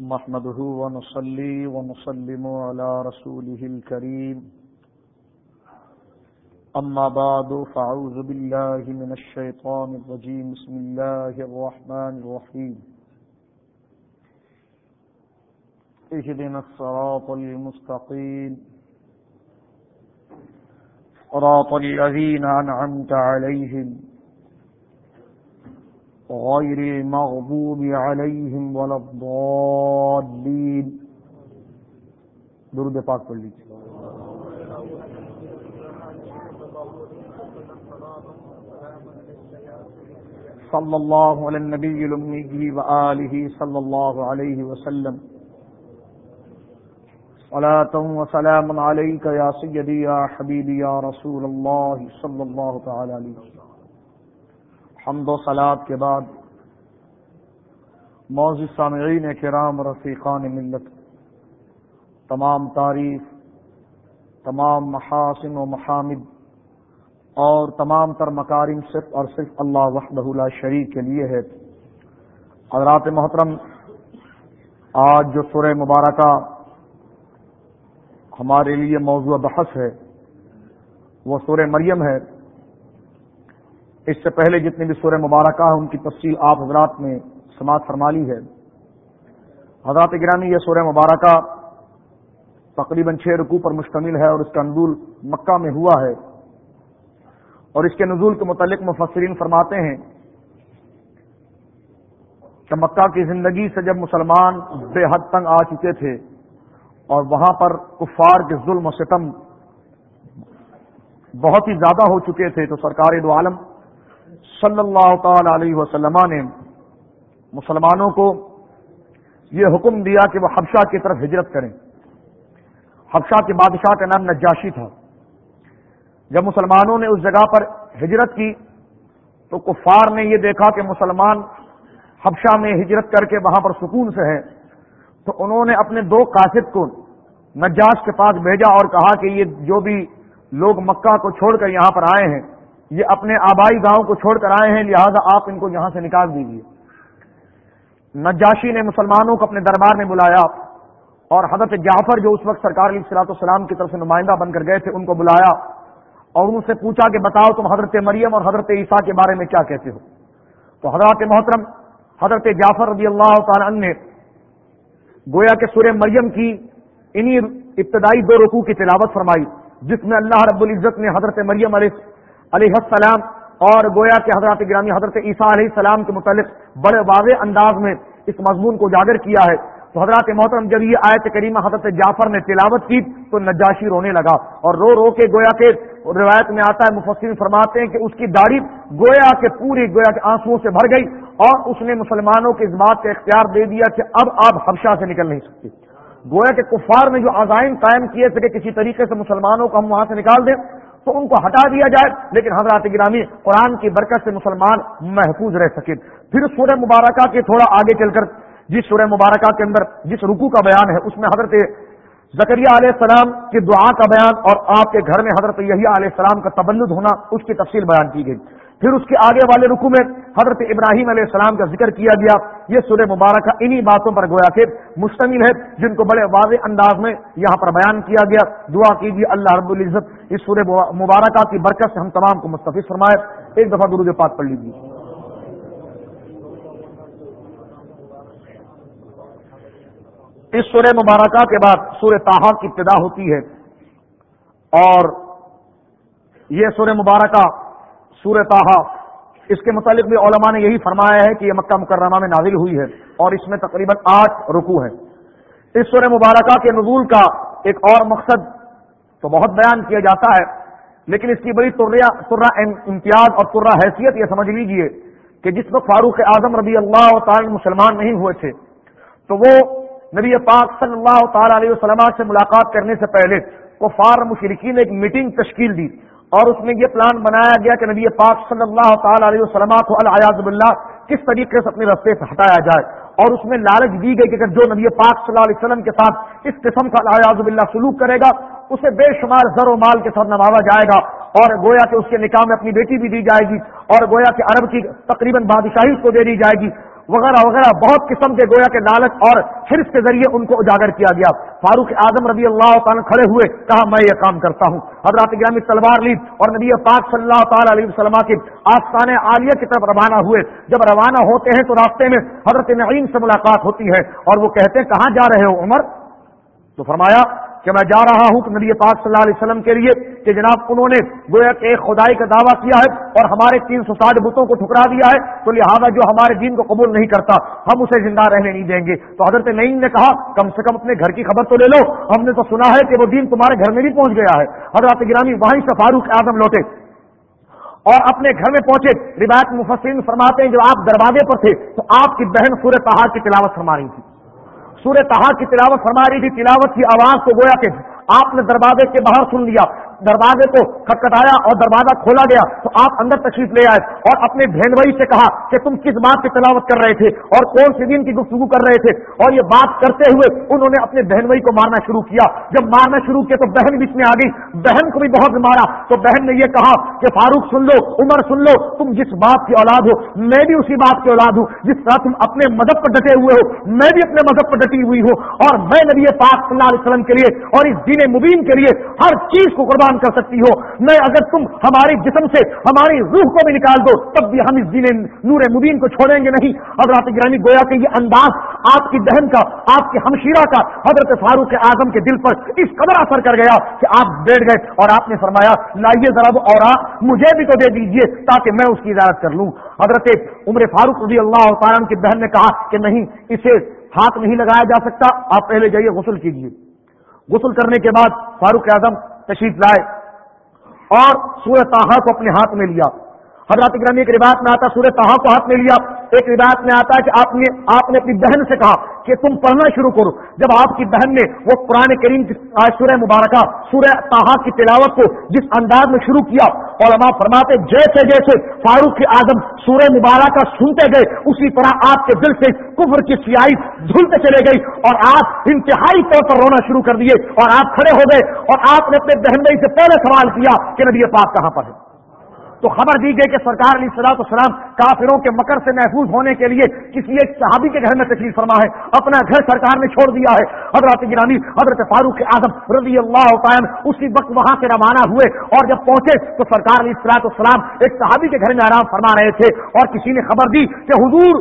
محمده ونصلي ونسلم على رسوله الكريم. أما بعد، فأعوذ بالله من الشيطان الرجيم. بسم الله الرحمن الرحيم. اهدنا الصراط المستقيم. صراط الذين أنعمت عليهم. غير المغضوب عليهم ولا الضالين. درود پاک پڑھ لیجیے صلى الله على النبي الأمي وآله صلى الله عليه وسلم. صلاة وسلام عليك يا سيدي يا حبيبي يا رسول الله صلى الله تعالى عليه وسلم. حمد و سلاد کے بعد موضوع سامعین کرام رفیقان ملت، تمام تعریف، تمام محاسن و محامد اور تمام تر مکارم صرف اور صرف اللہ وحدہ لا شریف کے لیے ہے۔ حضرات محترم، آج جو سورہ مبارکہ ہمارے لیے موضوع بحث ہے، وہ سورہ مریم ہے۔ اس سے پہلے جتنی بھی سورہ مبارکہ ہیں، ان کی تفصیل آپ حضرات نے سماعت فرما لی ہے۔ حضرات گرامی، یہ سورہ مبارکہ تقریباً چھ رکوع پر مشتمل ہے اور اس کا نزول مکہ میں ہوا ہے۔ اور اس کے نزول کے متعلق مفسرین فرماتے ہیں کہ مکہ کی زندگی سے جب مسلمان بے حد تنگ آ چکے تھے اور وہاں پر کفار کے ظلم و ستم بہت ہی زیادہ ہو چکے تھے تو سرکار دو عالم صلی اللہ تعالی علیہ وسلم نے مسلمانوں کو یہ حکم دیا کہ وہ حبشہ کی طرف ہجرت کریں۔ حبشہ کے بادشاہ کا نام نجاشی تھا۔ جب مسلمانوں نے اس جگہ پر ہجرت کی تو کفار نے یہ دیکھا کہ مسلمان حبشہ میں ہجرت کر کے وہاں پر سکون سے ہے تو انہوں نے اپنے دو قاصد کو نجاش کے پاس بھیجا اور کہا کہ یہ جو بھی لوگ مکہ کو چھوڑ کر یہاں پر آئے ہیں یہ اپنے آبائی گاؤں کو چھوڑ کر آئے ہیں، لہذا آپ ان کو یہاں سے نکال دیجیے نجاشی نے مسلمانوں کو اپنے دربار میں بلایا اور حضرت جعفر جو اس وقت سرکار علیہ السلاط السلام کی طرف سے نمائندہ بن کر گئے تھے، ان کو بلایا اور ان سے پوچھا کہ بتاؤ تم حضرت مریم اور حضرت عیسیٰ کے بارے میں کیا کہتے ہو؟ تو حضرت محترم، حضرت جعفر رضی اللہ تعالی نے گویا کہ سورہ مریم کی انہی ابتدائی دو رکوع کی تلاوت فرمائی، جس میں اللہ رب العزت نے حضرت مریم علیہ علیہ السلام اور گویا کے حضرت گرامی حضرت عیسیٰ علیہ السلام کے متعلق بڑے واضح انداز میں اس مضمون کو اجاگر کیا ہے۔ تو حضرات محترم، جب یہ آیت کریمہ حضرت جعفر نے تلاوت کی تو نجاشی رونے لگا اور رو رو کے گویا کے روایت میں آتا ہے، مفسرین فرماتے ہیں کہ اس کی داڑھی گویا کے پوری گویا کے آنسو سے بھر گئی اور اس نے مسلمانوں کے اس بات کا اختیار دے دیا کہ اب آپ حبشہ سے نکل نہیں سکتے۔ گویا کے کفار میں جو عزائم قائم کیے تھے کہ کسی طریقے سے مسلمانوں کو ہم وہاں سے نکال دیں تو ان کو ہٹا دیا جائے۔ لیکن حضرات گرامی، قرآن کی برکت سے مسلمان محفوظ رہ سکے۔ پھر سورہ مبارکہ کے تھوڑا آگے چل کر، جس سورہ مبارکہ کے اندر جس رکو کا بیان ہے، اس میں حضرت زکریہ علیہ السلام کی دعا کا بیان اور آپ کے گھر میں حضرت یہی علیہ السلام کا تبلد ہونا، اس کی تفصیل بیان کی گئی۔ پھر اس کے آگے والے رکو میں حضرت ابراہیم علیہ السلام کا ذکر کیا گیا۔ یہ سورہ مبارکہ انہی باتوں پر گویا کہ مشتمل ہے، جن کو بڑے واضح انداز میں یہاں پر بیان کیا گیا۔ دعا کیجیے اللہ رب العزت اس سورہ مبارکہ کی برکت سے ہم تمام کو مستفیض فرمائے۔ ایک دفعہ درود پاک پڑھ لیجیے۔ اس سورہ مبارکہ کے بعد سورہ تاہا کی ابتدا ہوتی ہے اور یہ سورہ مبارکہ سورہ تاہا اس کے متعلق بھی علماء نے یہی فرمایا ہے کہ یہ مکہ مکرمہ میں نازل ہوئی ہے اور اس میں تقریباً آٹھ رکو ہے اس سورہ مبارکہ کے نزول کا ایک اور مقصد تو بہت بیان کیا جاتا ہے، لیکن اس کی بڑی ترہ امتیاز اور ترہ حیثیت یہ سمجھ لیجیے کہ جس وقت فاروق اعظم رضی اللہ تعالی مسلمان نہیں ہوئے تھے، تو وہ نبی پاک صلی اللہ تعالی علیہ وسلم سے ملاقات کرنے سے پہلے وہ فار نے ایک میٹنگ تشکیل دی۔ اور اس میں یہ پلان بنایا گیا کہ نبی پاک صلی اللہ تعالی علیہ وسلم کو الیاز اللہ کس طریقے سے اپنے رستے سے ہٹایا جائے اور اس میں لالچ دی گئی کہ اگر جو نبی پاک صلی اللہ علیہ وسلم کے ساتھ اس قسم کا الیاز اللہ سلوک کرے گا، اسے بے شمار زر و مال کے ساتھ نوازا جائے گا اور گویا کہ اس کے نکاح میں اپنی بیٹی بھی دی جائے گی اور گویا کہ عرب کی تقریباً بادشاہی اس کو دے دی جائے گی۔ وغیرہ وغیرہ، بہت قسم کے گویا کے لالچ اور حرص کے ذریعے ان کو اجاگر کیا گیا۔ فاروق اعظم رضی اللہ تعالیٰ کھڑے ہوئے، کہا، میں یہ کام کرتا ہوں۔ حضرات گرامی تلوار لی اور نبی پاک صلی اللہ تعالیٰ علیہ وسلم کی آستان عالیہ کی طرف روانہ ہوئے۔ جب روانہ ہوتے ہیں تو راستے میں حضرت نعیم سے ملاقات ہوتی ہے اور وہ کہتے ہیں، کہاں جا رہے ہو عمر؟ تو فرمایا کہ میں جا رہا ہوں کہ نبی پاک صلی اللہ علیہ وسلم کے لیے کہ جناب انہوں نے گویا کہ ایک خدائی کا دعویٰ کیا ہے اور ہمارے تین سو ساٹھ بتوں کو ٹھکرا دیا ہے تو لہٰذا جو ہمارے دین کو قبول نہیں کرتا، ہم اسے زندہ رہنے نہیں دیں گے۔ تو حضرت نعیم نے کہا، کم سے کم اپنے گھر کی خبر تو لے لو۔ ہم نے تو سنا ہے کہ وہ دین تمہارے گھر میں بھی پہنچ گیا ہے۔ حضرت گرامی وہیں سے فاروق اعظم لوٹے۔ اور اپنے گھر میں پہنچے۔ روایت مفسرین فرماتے ہیں جو آپ دروازے پر تھے تو آپ کی بہن سورہ تہار کی تلاوت فرما رہی تھی۔ سورہ تہار کی تلاوت فرما رہی تھی، تلاوت کی آواز کو گویا کہ آپ نے دروازے کے باہر سن لیا۔ دروازے کو کھٹکھٹایا اور دروازہ کھولا گیا تو آپ اندر تشریف لے آئے اور اپنے بہن بھائی سے کہا کہ تم کس بات کی تلاوت کر رہے تھے اور کون سی دن کی گفتگو کر رہے تھے اور یہ بات کرتے ہوئے انہوں نے اپنے بہن بھائی کو مارنا شروع کیا۔ جب مارنا شروع کیا تو بہن بیچ میں آ گئی۔ بہن کو بھی بہت مارا۔ تو بہن نے یہ کہا کہ فاروق سن لو، عمر سن لو، تم جس بات کی اولاد ہو، میں بھی اسی بات کی اولاد ہوں۔ جس طرح تم اپنے مذہب پر ڈٹے ہوئے ہو، میں بھی اپنے مذہب پر ڈٹی ہوئی ہوں۔ اور میں نبی پاک صلی اللہ علیہ وسلم کے لیے اور اس دین مبین کے لیے ہر چیز کو قربان قربان کر سکتی ہو۔ میں اگر تم ہمارے جسم سے ہماری روح کو بھی نکال دو، تب بھی ہم اس دین نور مبین کو چھوڑیں گے نہیں۔ حضرت گرانی گویا کہ یہ انداز آپ کی بہن کا، آپ کی ہمشیرہ کا حضرت فاروق اعظم کے دل پر اس قدر اثر کر گیا کہ آپ بیٹھ گئے اور آپ نے فرمایا، لائیے ذرا وہ اور مجھے بھی تو دے دیجیے تاکہ میں اس کی اجازت کر لوں۔ حضرت عمر فاروق رضی اللہ تعالیٰ کی بہن نے کہا کہ نہیں، اسے ہاتھ نہیں لگایا جا سکتا، آپ پہلے جائیے، غسل کیجیے غسل کرنے کے بعد فاروق اعظم تشریف لائے اور سورہ تاہا کو اپنے ہاتھ میں لیا۔ حضرات گرامی ایک روایت میں آتا سورہ تاہا کو ہاتھ میں لیا۔ ایک روایت میں آتا ہے کہ آپ نے آپ نے اپنی بہن سے کہا کہ تم پڑھنا شروع کرو۔ جب آپ کی بہن نے وہ قرآن کریم کی سورہ مبارکہ، سورہ تاہا کی تلاوت کو جس انداز میں شروع کیا، علماء فرماتے جیسے جیسے فاروق اعظم سورہ مبارکہ سنتے گئے، اسی طرح آپ کے دل سے کفر کی سیائی دھلتے چلے گئی اور آپ انتہائی طور پر رونا شروع کر دیے اور آپ کھڑے ہو گئے اور آپ نے اپنے بہن بھائی سے پہلے سوال کیا کہ نبی پاک کہاں پر ہے تو خبر دی گئی کہ سرکار علیہ صلاح السلام کافروں کے مکر سے محفوظ ہونے کے لیے کسی ایک صحابی کے گھر میں تکلیف فرما ہے، اپنا گھر سرکار نے چھوڑ دیا ہے۔ حضرت گرامی، حضرت فاروق اعظم رضی اللہ قائم اسی وقت وہاں سے روانہ ہوئے اور جب پہنچے تو سرکار علیہ صلاح السلام ایک صحابی کے گھر میں آرام فرما رہے تھے اور کسی نے خبر دی کہ حضور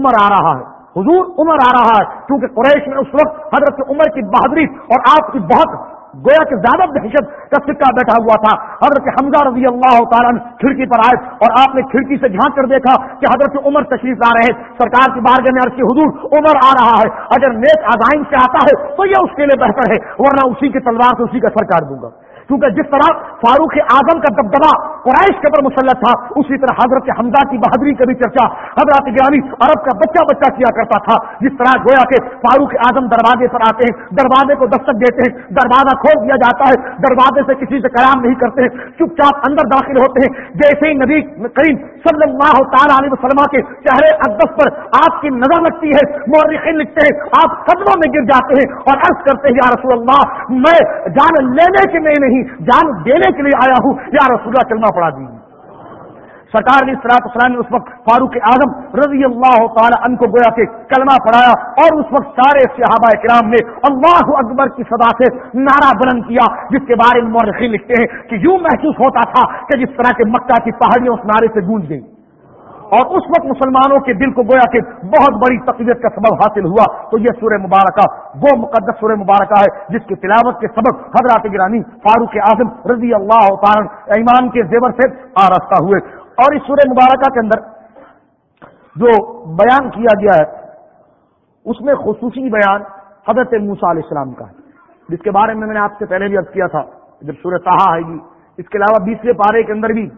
عمر آ رہا ہے۔ حضور عمر آ رہا ہے، کیونکہ قریش میں اس وقت حضرت عمر کی بہادری اور آپ کی بہت گویا کہ زیادہ دہشت کا سکہ بیٹھا ہوا تھا۔ حضرت حمزہ رضی اللہ تعالیٰ کھڑکی پر آئے اور آپ نے کھڑکی سے جھانک کر دیکھا کہ حضرت عمر تشریف لا رہے سرکار کی بارگاہ میں عرض کی، حضور، عمر آ رہا ہے۔ اگر نیک آزائن سے آتا ہے تو یہ اس کے لیے بہتر ہے، ورنہ اسی کی تلوار سے اسی کا سرکار دوں گا۔ کیونکہ جس طرح فاروق اعظم کا دبدبا قرائش کے پر مسلط تھا، اسی طرح حضرت حمزہ کی بہادری کا بھی چرچا حضرت گرانی عرب کا بچہ بچہ کیا کرتا تھا۔ جس طرح گویا کہ فاروق اعظم دروازے پر آتے ہیں، دروازے کو دستک دیتے ہیں، دروازہ کھول دیا جاتا ہے، دروازے سے کسی سے قیام نہیں کرتے ہیں، چپ چاپ اندر داخل ہوتے ہیں۔ جیسے ہی نبی کریم صلی اللہ تعالیٰ علیہ وسلم کے چہرے اقدس پر آپ کی نظر لگتی ہے، مورخین لکھتے ہیں، آپ قدموں میں گر جاتے ہیں اور عرض کرتے ہیں، یا رسول اللہ، میں جان لینے کے میں نہیں نہیں، جان دینے کے لیے آیا ہوں۔ یا رسول اللہ، کلمہ پڑھا دی سرکار نے سراط اسلام نے اس وقت فاروق اعظم رضی اللہ تعالی ان کو گویا کہ کلمہ پڑھایا اور اس وقت سارے صحابہ کرام نے اللہ اکبر کی صدا سے نعرہ بلند کیا، جس کے بارے میں مورخین لکھتے ہیں کہ یوں محسوس ہوتا تھا کہ جس طرح کے مکہ کی پہاڑیاں اس نعرے سے گونج گئی اور اس وقت مسلمانوں کے دل کو گویا کہ بہت بڑی تقویت کا سبب حاصل ہوا، تو یہ سورہ مبارکہ، وہ مقدس سورہ مبارکہ ہے، جس کی تلاوت کے سبب حضرات گرانی فاروق اعظم رضی اللہ تعالی ایمان کے زیور سے آراستہ ہوئے۔ اور اس سورہ مبارکہ کے اندر جو بیان کیا گیا ہے، اس میں خصوصی بیان حضرت موسا علیہ السلام کا ہے۔ جس کے بارے میں میں نے آپ سے پہلے بھی عرض کیا تھا، جب سورہ تاہا آئے گی، اس کے علاوہ بیسویں پارے کے اندر بھی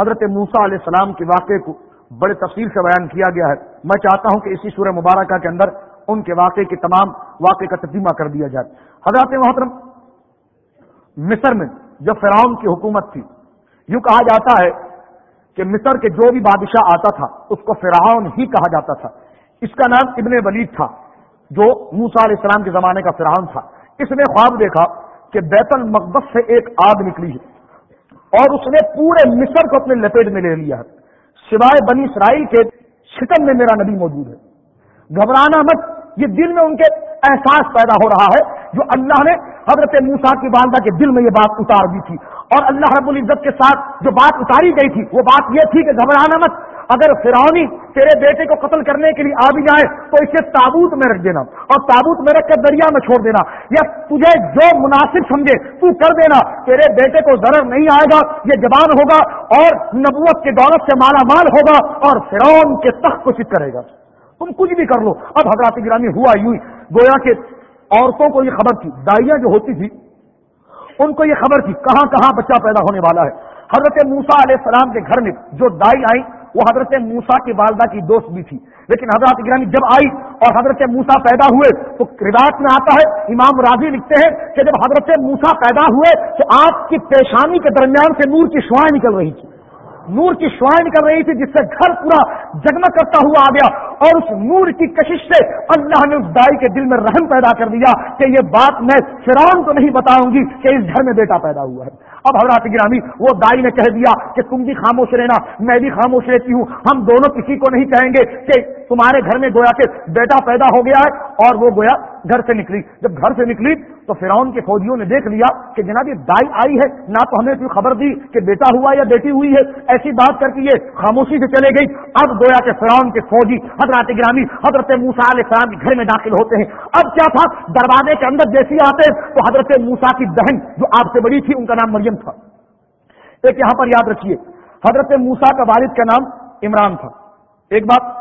حضرت موسا علیہ السلام کے واقعے کو بڑے تفصیل سے بیان کیا گیا ہے۔ میں چاہتا ہوں کہ اسی سورہ مبارکہ کے اندر ان کے واقعے کے تمام واقعے کا ترجمہ کر دیا جائے۔ حضرت محترم، مصر میں جب فرعون کی حکومت تھی، یوں کہا جاتا ہے کہ مصر کے جو بھی بادشاہ آتا تھا، اس کو فرعون ہی کہا جاتا تھا۔ اس کا نام ابن ولید تھا، جو موسا علیہ السلام کے زمانے کا فرعون تھا۔ اس نے خواب دیکھا کہ بیت المقدس سے ایک آگ نکلی ہے اور اس نے پورے مصر کو اپنے لپیٹ میں لے لیا ہے۔ سوائے بنی اسرائیل کے شکم میں میرا نبی موجود ہے۔ گھبرانا مت، یہ دل میں ان کے احساس پیدا ہو رہا ہے جو اللہ نے حضرت موسا کی والدہ کے دل میں یہ بات اتار دی تھی۔ اور اللہ رب العزت کے ساتھ جو بات اتاری گئی تھی، وہ بات یہ تھی کہ گھبرانا مت اگر فرونی تیرے بیٹے کو قتل کرنے کے لیے آ بھی جائے، تو اسے تابوت میں رکھ دینا اور تابوت میں رکھ کر دریا میں چھوڑ دینا یا تجھے جو مناسب سمجھے، تو کر دینا۔ تیرے بیٹے کو ضرر نہیں آئے گا، یہ جبان ہوگا اور نبوت کے دولت سے مالا مال ہوگا اور فرون کے تخت کو چت کرے گا۔ تم کچھ بھی کر لو۔ اب حضرات گرامی ہوا یوں گویا کہ عورتوں کو یہ خبر تھی، دائیاں جو ہوتی تھی ان کو یہ خبر تھی، کہاں کہاں بچہ پیدا ہونے والا ہے۔ حضرت موسا علیہ السلام کے گھر میں جو دائی آئی وہ حضرت موسا کی والدہ کی دوست بھی تھی۔ لیکن حضرت گرانی جب آئی اور حضرت موسا پیدا ہوئے تو روایت میں آتا ہے، امام راضی لکھتے ہیں کہ جب حضرت موسا پیدا ہوئے تو آپ کی پیشانی کے درمیان سے نور کی شوائیں نکل رہی تھی۔ نور کی شوائیں نکل رہی تھی جس سے گھر پورا جگمگ کرتا ہوا آ گیا اور اس نور کی کشش سے اللہ نے اس دائی کے دل میں رحم پیدا کر دیا کہ یہ بات میں فرعون کو نہیں بتاؤں گی کہ اس گھر میں بیٹا پیدا ہوا ہے۔ اب حضرات گرامی، وہ دائی نے کہہ دیا کہ تم بھی خاموش رہنا، میں بھی خاموش رہتی ہوں۔ ہم دونوں کسی کو نہیں کہیں گے کہ تمہارے گھر میں گویا کہ بیٹا پیدا ہو گیا ہے اور وہ گویا گھر سے نکلی۔ جب گھر سے نکلی تو فرعون کے فوجیوں نے دیکھ لیا کہ جناب یہ دائی آئی ہے، نہ تو ہمیں کوئی خبر دی کہ بیٹا ہوا یا بیٹی ہوئی ہے۔ ایسی بات کر کے یہ خاموشی سے چلے گئی۔ اب گویا کہ فرعون کے فوجی حضرات گرامی، حضرت موسا علیہ السلام کے گھر میں داخل ہوتے ہیں۔ اب کیا تھا؟ دروازے کے اندر جیسی آتے تو حضرت موسا کی بہن جو آپ سے بڑی تھی، ان کا نام مریم تھا۔ ایک یہاں پر یاد رکھیے، حضرت موسا کا والد کا نام عمران تھا۔ ایک بات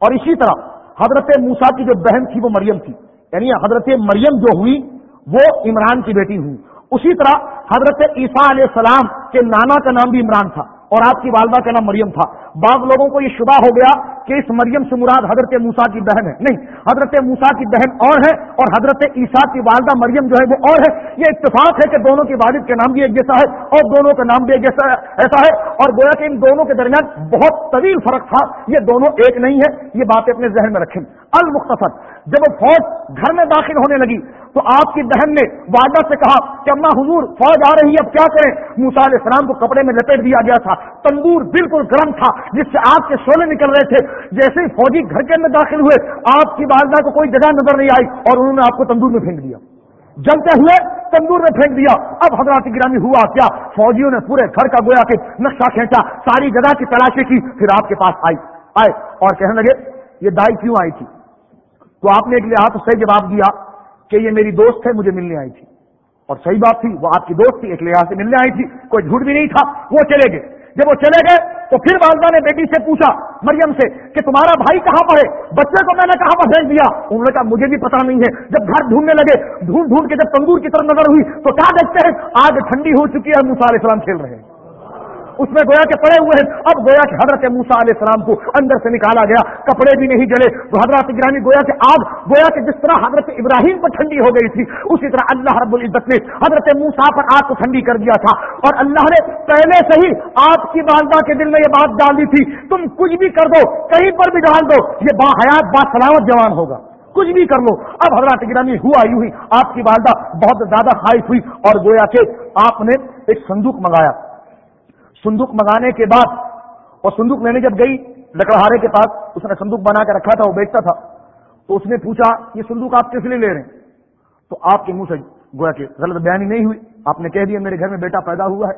اور اسی طرح حضرت موسا کی جو بہن تھی، وہ مریم تھی۔ یعنی حضرت مریم جو ہوئی، وہ عمران کی بیٹی ہوئی۔ اسی طرح حضرت عیسیٰ علیہ السلام کے نانا کا نام بھی عمران تھا اور آپ کی والدہ کا نام مریم تھا۔ بعض لوگوں کو یہ شبہ ہو گیا کہ اس مریم سے مراد حضرت موسا کی بہن ہے۔ نہیں، حضرت موسا کی بہن اور ہے اور حضرت عیسیٰ کی والدہ مریم جو ہے وہ اور ہے۔ یہ اتفاق ہے کہ دونوں کی والد کے نام بھی ایک جیسا ہے اور دونوں کا نام بھی ایک جیسا ایسا ہے۔ اور گویا کہ ان دونوں کے درمیان بہت طویل فرق تھا۔ یہ دونوں ایک نہیں ہے یہ باتیں اپنے ذہن میں رکھیں۔ المختصر۔ جب وہ فوج گھر میں داخل ہونے لگی تو آپ کی بہن نے والدہ سے کہا کہ اما حضور، فوج آ رہی ہے، اب کیا کریں؟ موسا علیہ السلام کو کپڑے میں لپیٹ دیا گیا تھا، تندور بالکل گرم تھا، جس سے آگ کے شولے نکل رہے تھے۔ جیسے ہی فوجی گھر کے اندر داخل ہوئے، آپ کی والدہ کو کوئی جگہ نظر نہیں آئی اور انہوں نے آپ کو تندور میں پھینک دیا۔ جلتے ہوئے تندور میں پھینک دیا۔ اب حضرات گرامی ہوا، کیا فوجیوں نے پورے گھر کا گویا کے نقشہ کھینچا، ساری جگہ کی تلاشی کی، پھر آپ کے پاس آئی، آئے اور کہنے لگے، یہ دائی کیوں آئی تھی؟ تو آپ نے ایک لحاظ صحیح جواب دیا کہ یہ میری دوست ہے مجھے ملنے آئی تھی۔ اور صحیح بات تھی، وہ آپ کی دوست تھی، ایک لحاظ سے ملنے آئی تھی۔ کوئی جھوٹ بھی نہیں تھا، وہ چلے گئے۔ جب وہ چلے گئے، تو پھر والدہ نے بیٹی سے پوچھا، مریم سے، کہ تمہارا بھائی کہاں پر ہے؟ بچے کو میں نے کہاں پر بھیج دیا؟ انہوں نے کہا، مجھے بھی پتا نہیں ہے۔ جب گھر ڈھونڈنے لگے، ڈھونڈ ڈھونڈ کے جب تندور کی طرف نظر ہوئی، تو کیا دیکھتے ہیں؟ آگ ٹھنڈی ہو چکی ہے علیہ السلام کھیل رہے ہیں۔ اس میں گویا کے پڑے ہوئے ہیں۔ اب گویا کہ حضرت موسا علیہ السلام کو اندر سے نکالا گیا، کپڑے بھی نہیں جلے۔ تو حضرت گرانی گویا کہ آگ گویا کہ جس طرح حضرت ابراہیم پر ٹھنڈی ہو گئی تھی، اسی طرح اللہ رب العزت نے حضرت موسا پر آگ کو ٹھنڈی کر دیا تھا۔ اور اللہ نے پہلے سے ہی آپ کی والدہ کے دل میں یہ بات ڈال دی تھی، تم کچھ بھی کر دو، کہیں پر بھی ڈال دو، یہ با حیات با سلامت جوان ہوگا۔ کچھ بھی کر لو۔ اب حضرت گرانی ہوا یوں ہی آپ کی والدہ بہت زیادہ خائف ہوئی اور گویا کہ آپ نے ایک صندوق منگایا۔ صندوق منگانے کے بعد اور صندوق لینے جب گئی لکڑہارے کے پاس، اس نے صندوق بنا کے رکھا تھا، وہ بیچتا تھا۔ تو اس نے پوچھا، یہ صندوق آپ کس لیے لے رہے ہیں؟ تو آپ کے منہ سے گویا کہ غلط بیانی نہیں ہوئی۔ آپ نے کہہ دیا، میرے گھر میں بیٹا پیدا ہوا ہے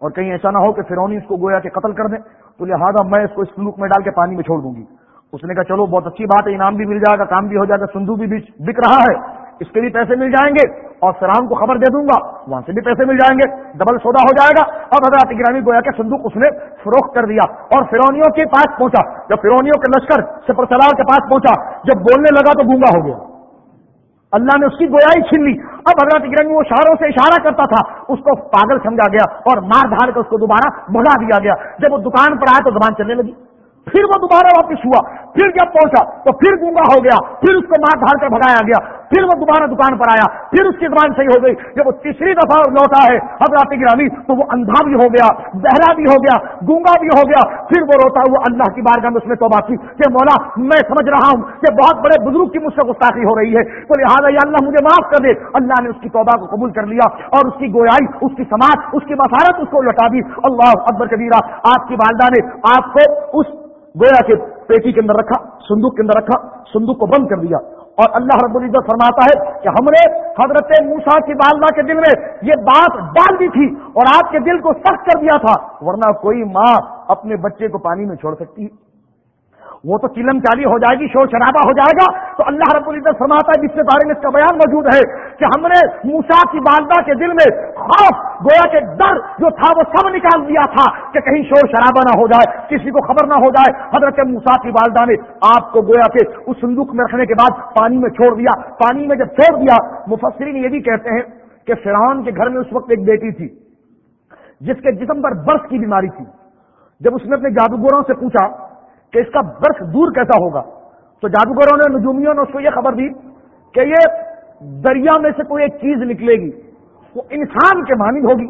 اور کہیں ایسا نہ ہو کہ فرونی اس کو گویا کے قتل کر دیں تو لہٰذا میں اس کو اس صندوق میں ڈال کے پانی میں چھوڑ دوں گی۔ اس نے کہا، چلو، بہت اچھی بات ہے، انعام بھی مل جائے گا، کام بھی ہو جائے گا، صندوق بھی بک رہا ہے۔ اس کے بھی پیسے مل جائیں گے اور فرام کو خبر دے دوں گا، وہاں سے بھی پیسے مل جائیں گے ڈبل سودا ہو جائے گا۔ اب حضرات گرامی گویا کے صندوق اس نے فروخت کر دیا اور فرونیوں کے پاس پہنچا۔ جب فرونیوں کے لشکر سپر سلار کے پاس پہنچا، جب بولنے لگا تو گونگا ہو گیا۔ اللہ نے اس کی گویائی چھین لی۔ اب حضرت گرمی وہ اشاروں سے اشارہ کرتا تھا، اس کو پاگل سمجھا گیا اور مار دھار کر اس کو دوبارہ بھگا دیا گیا۔ جب وہ دکان پر آیا تو زبان چلنے لگی۔ پھر وہ دوبارہ واپس ہوا۔ پھر جب پہنچا تو پھر گونگا ہو گیا۔ پھر اس کو مار دھار کر بھگایا گیا۔ پھر وہ دوبارہ دکان پر آیا، پھر اس کی زبان صحیح ہو گئی۔ جب وہ تیسری دفعہ لوٹا ہے حضرات گرامی، تو وہ اندھا بھی ہو گیا بہرا بھی ہو گیا، گونگا بھی ہو گیا۔ پھر وہ روتا ہوا اللہ کی بارگاہ میں اس نے توبہ کی کہ مولا، میں سمجھ رہا ہوں کہ بہت بڑے بزرگ کی مجھ سے گستاخی ہو رہی ہے۔ تو لہٰذا یہ اللہ مجھے معاف کر دے۔ اللہ نے اس کی توبہ کو قبول کر لیا اور اس کی گویائی، اس کی سماج اس کی مسارت اس کو لٹا دی۔ اللہ اکبر کبیرہ، آپ کی والدہ نے آپ کو اس گویا کے پیٹی کے اندر رکھا، صندوق کے اندر رکھا، صندوق کو بند کر دیا۔ اور اللہ رب العزت فرماتا ہے کہ ہم نے حضرت موسا کی والدہ کے دل میں یہ بات ڈال دی تھی اور آپ کے دل کو سخت کر دیا تھا، ورنہ کوئی ماں اپنے بچے کو پانی میں چھوڑ سکتی۔ ہے وہ تو چلم چالی ہو جائے گی، شور شرابہ ہو جائے گا۔ تو اللہ رب العزت فرماتا ہے، جس کے بارے میں اس کا بیان موجود ہے کہ ہم نے موسا کی والدہ کے دل میں خوف، گویا کے ڈر جو تھا، وہ سب نکال دیا تھا کہ کہیں شور شرابہ نہ ہو جائے، کسی کو خبر نہ ہو جائے۔ حضرت موسا کی والدہ نے آپ کو گویا کے اس صندوق میں رکھنے کے بعد پانی میں چھوڑ دیا، پانی میں جب چھوڑ دیا، مفسرین یہ بھی کہتے ہیں کہ فرعون کے گھر میں اس وقت ایک بیٹی تھی، جس کے جسم پر برف کی بیماری تھی۔ جب اس نے اپنے جادوگروں سے پوچھا کہ اس کا برف دور کیسا ہوگا؟ تو جادوگروں نے، نجومیوں نے اس کو یہ خبر دی کہ یہ دریا میں سے کوئی ایک چیز نکلے گی، وہ انسان کے مانند ہوگی۔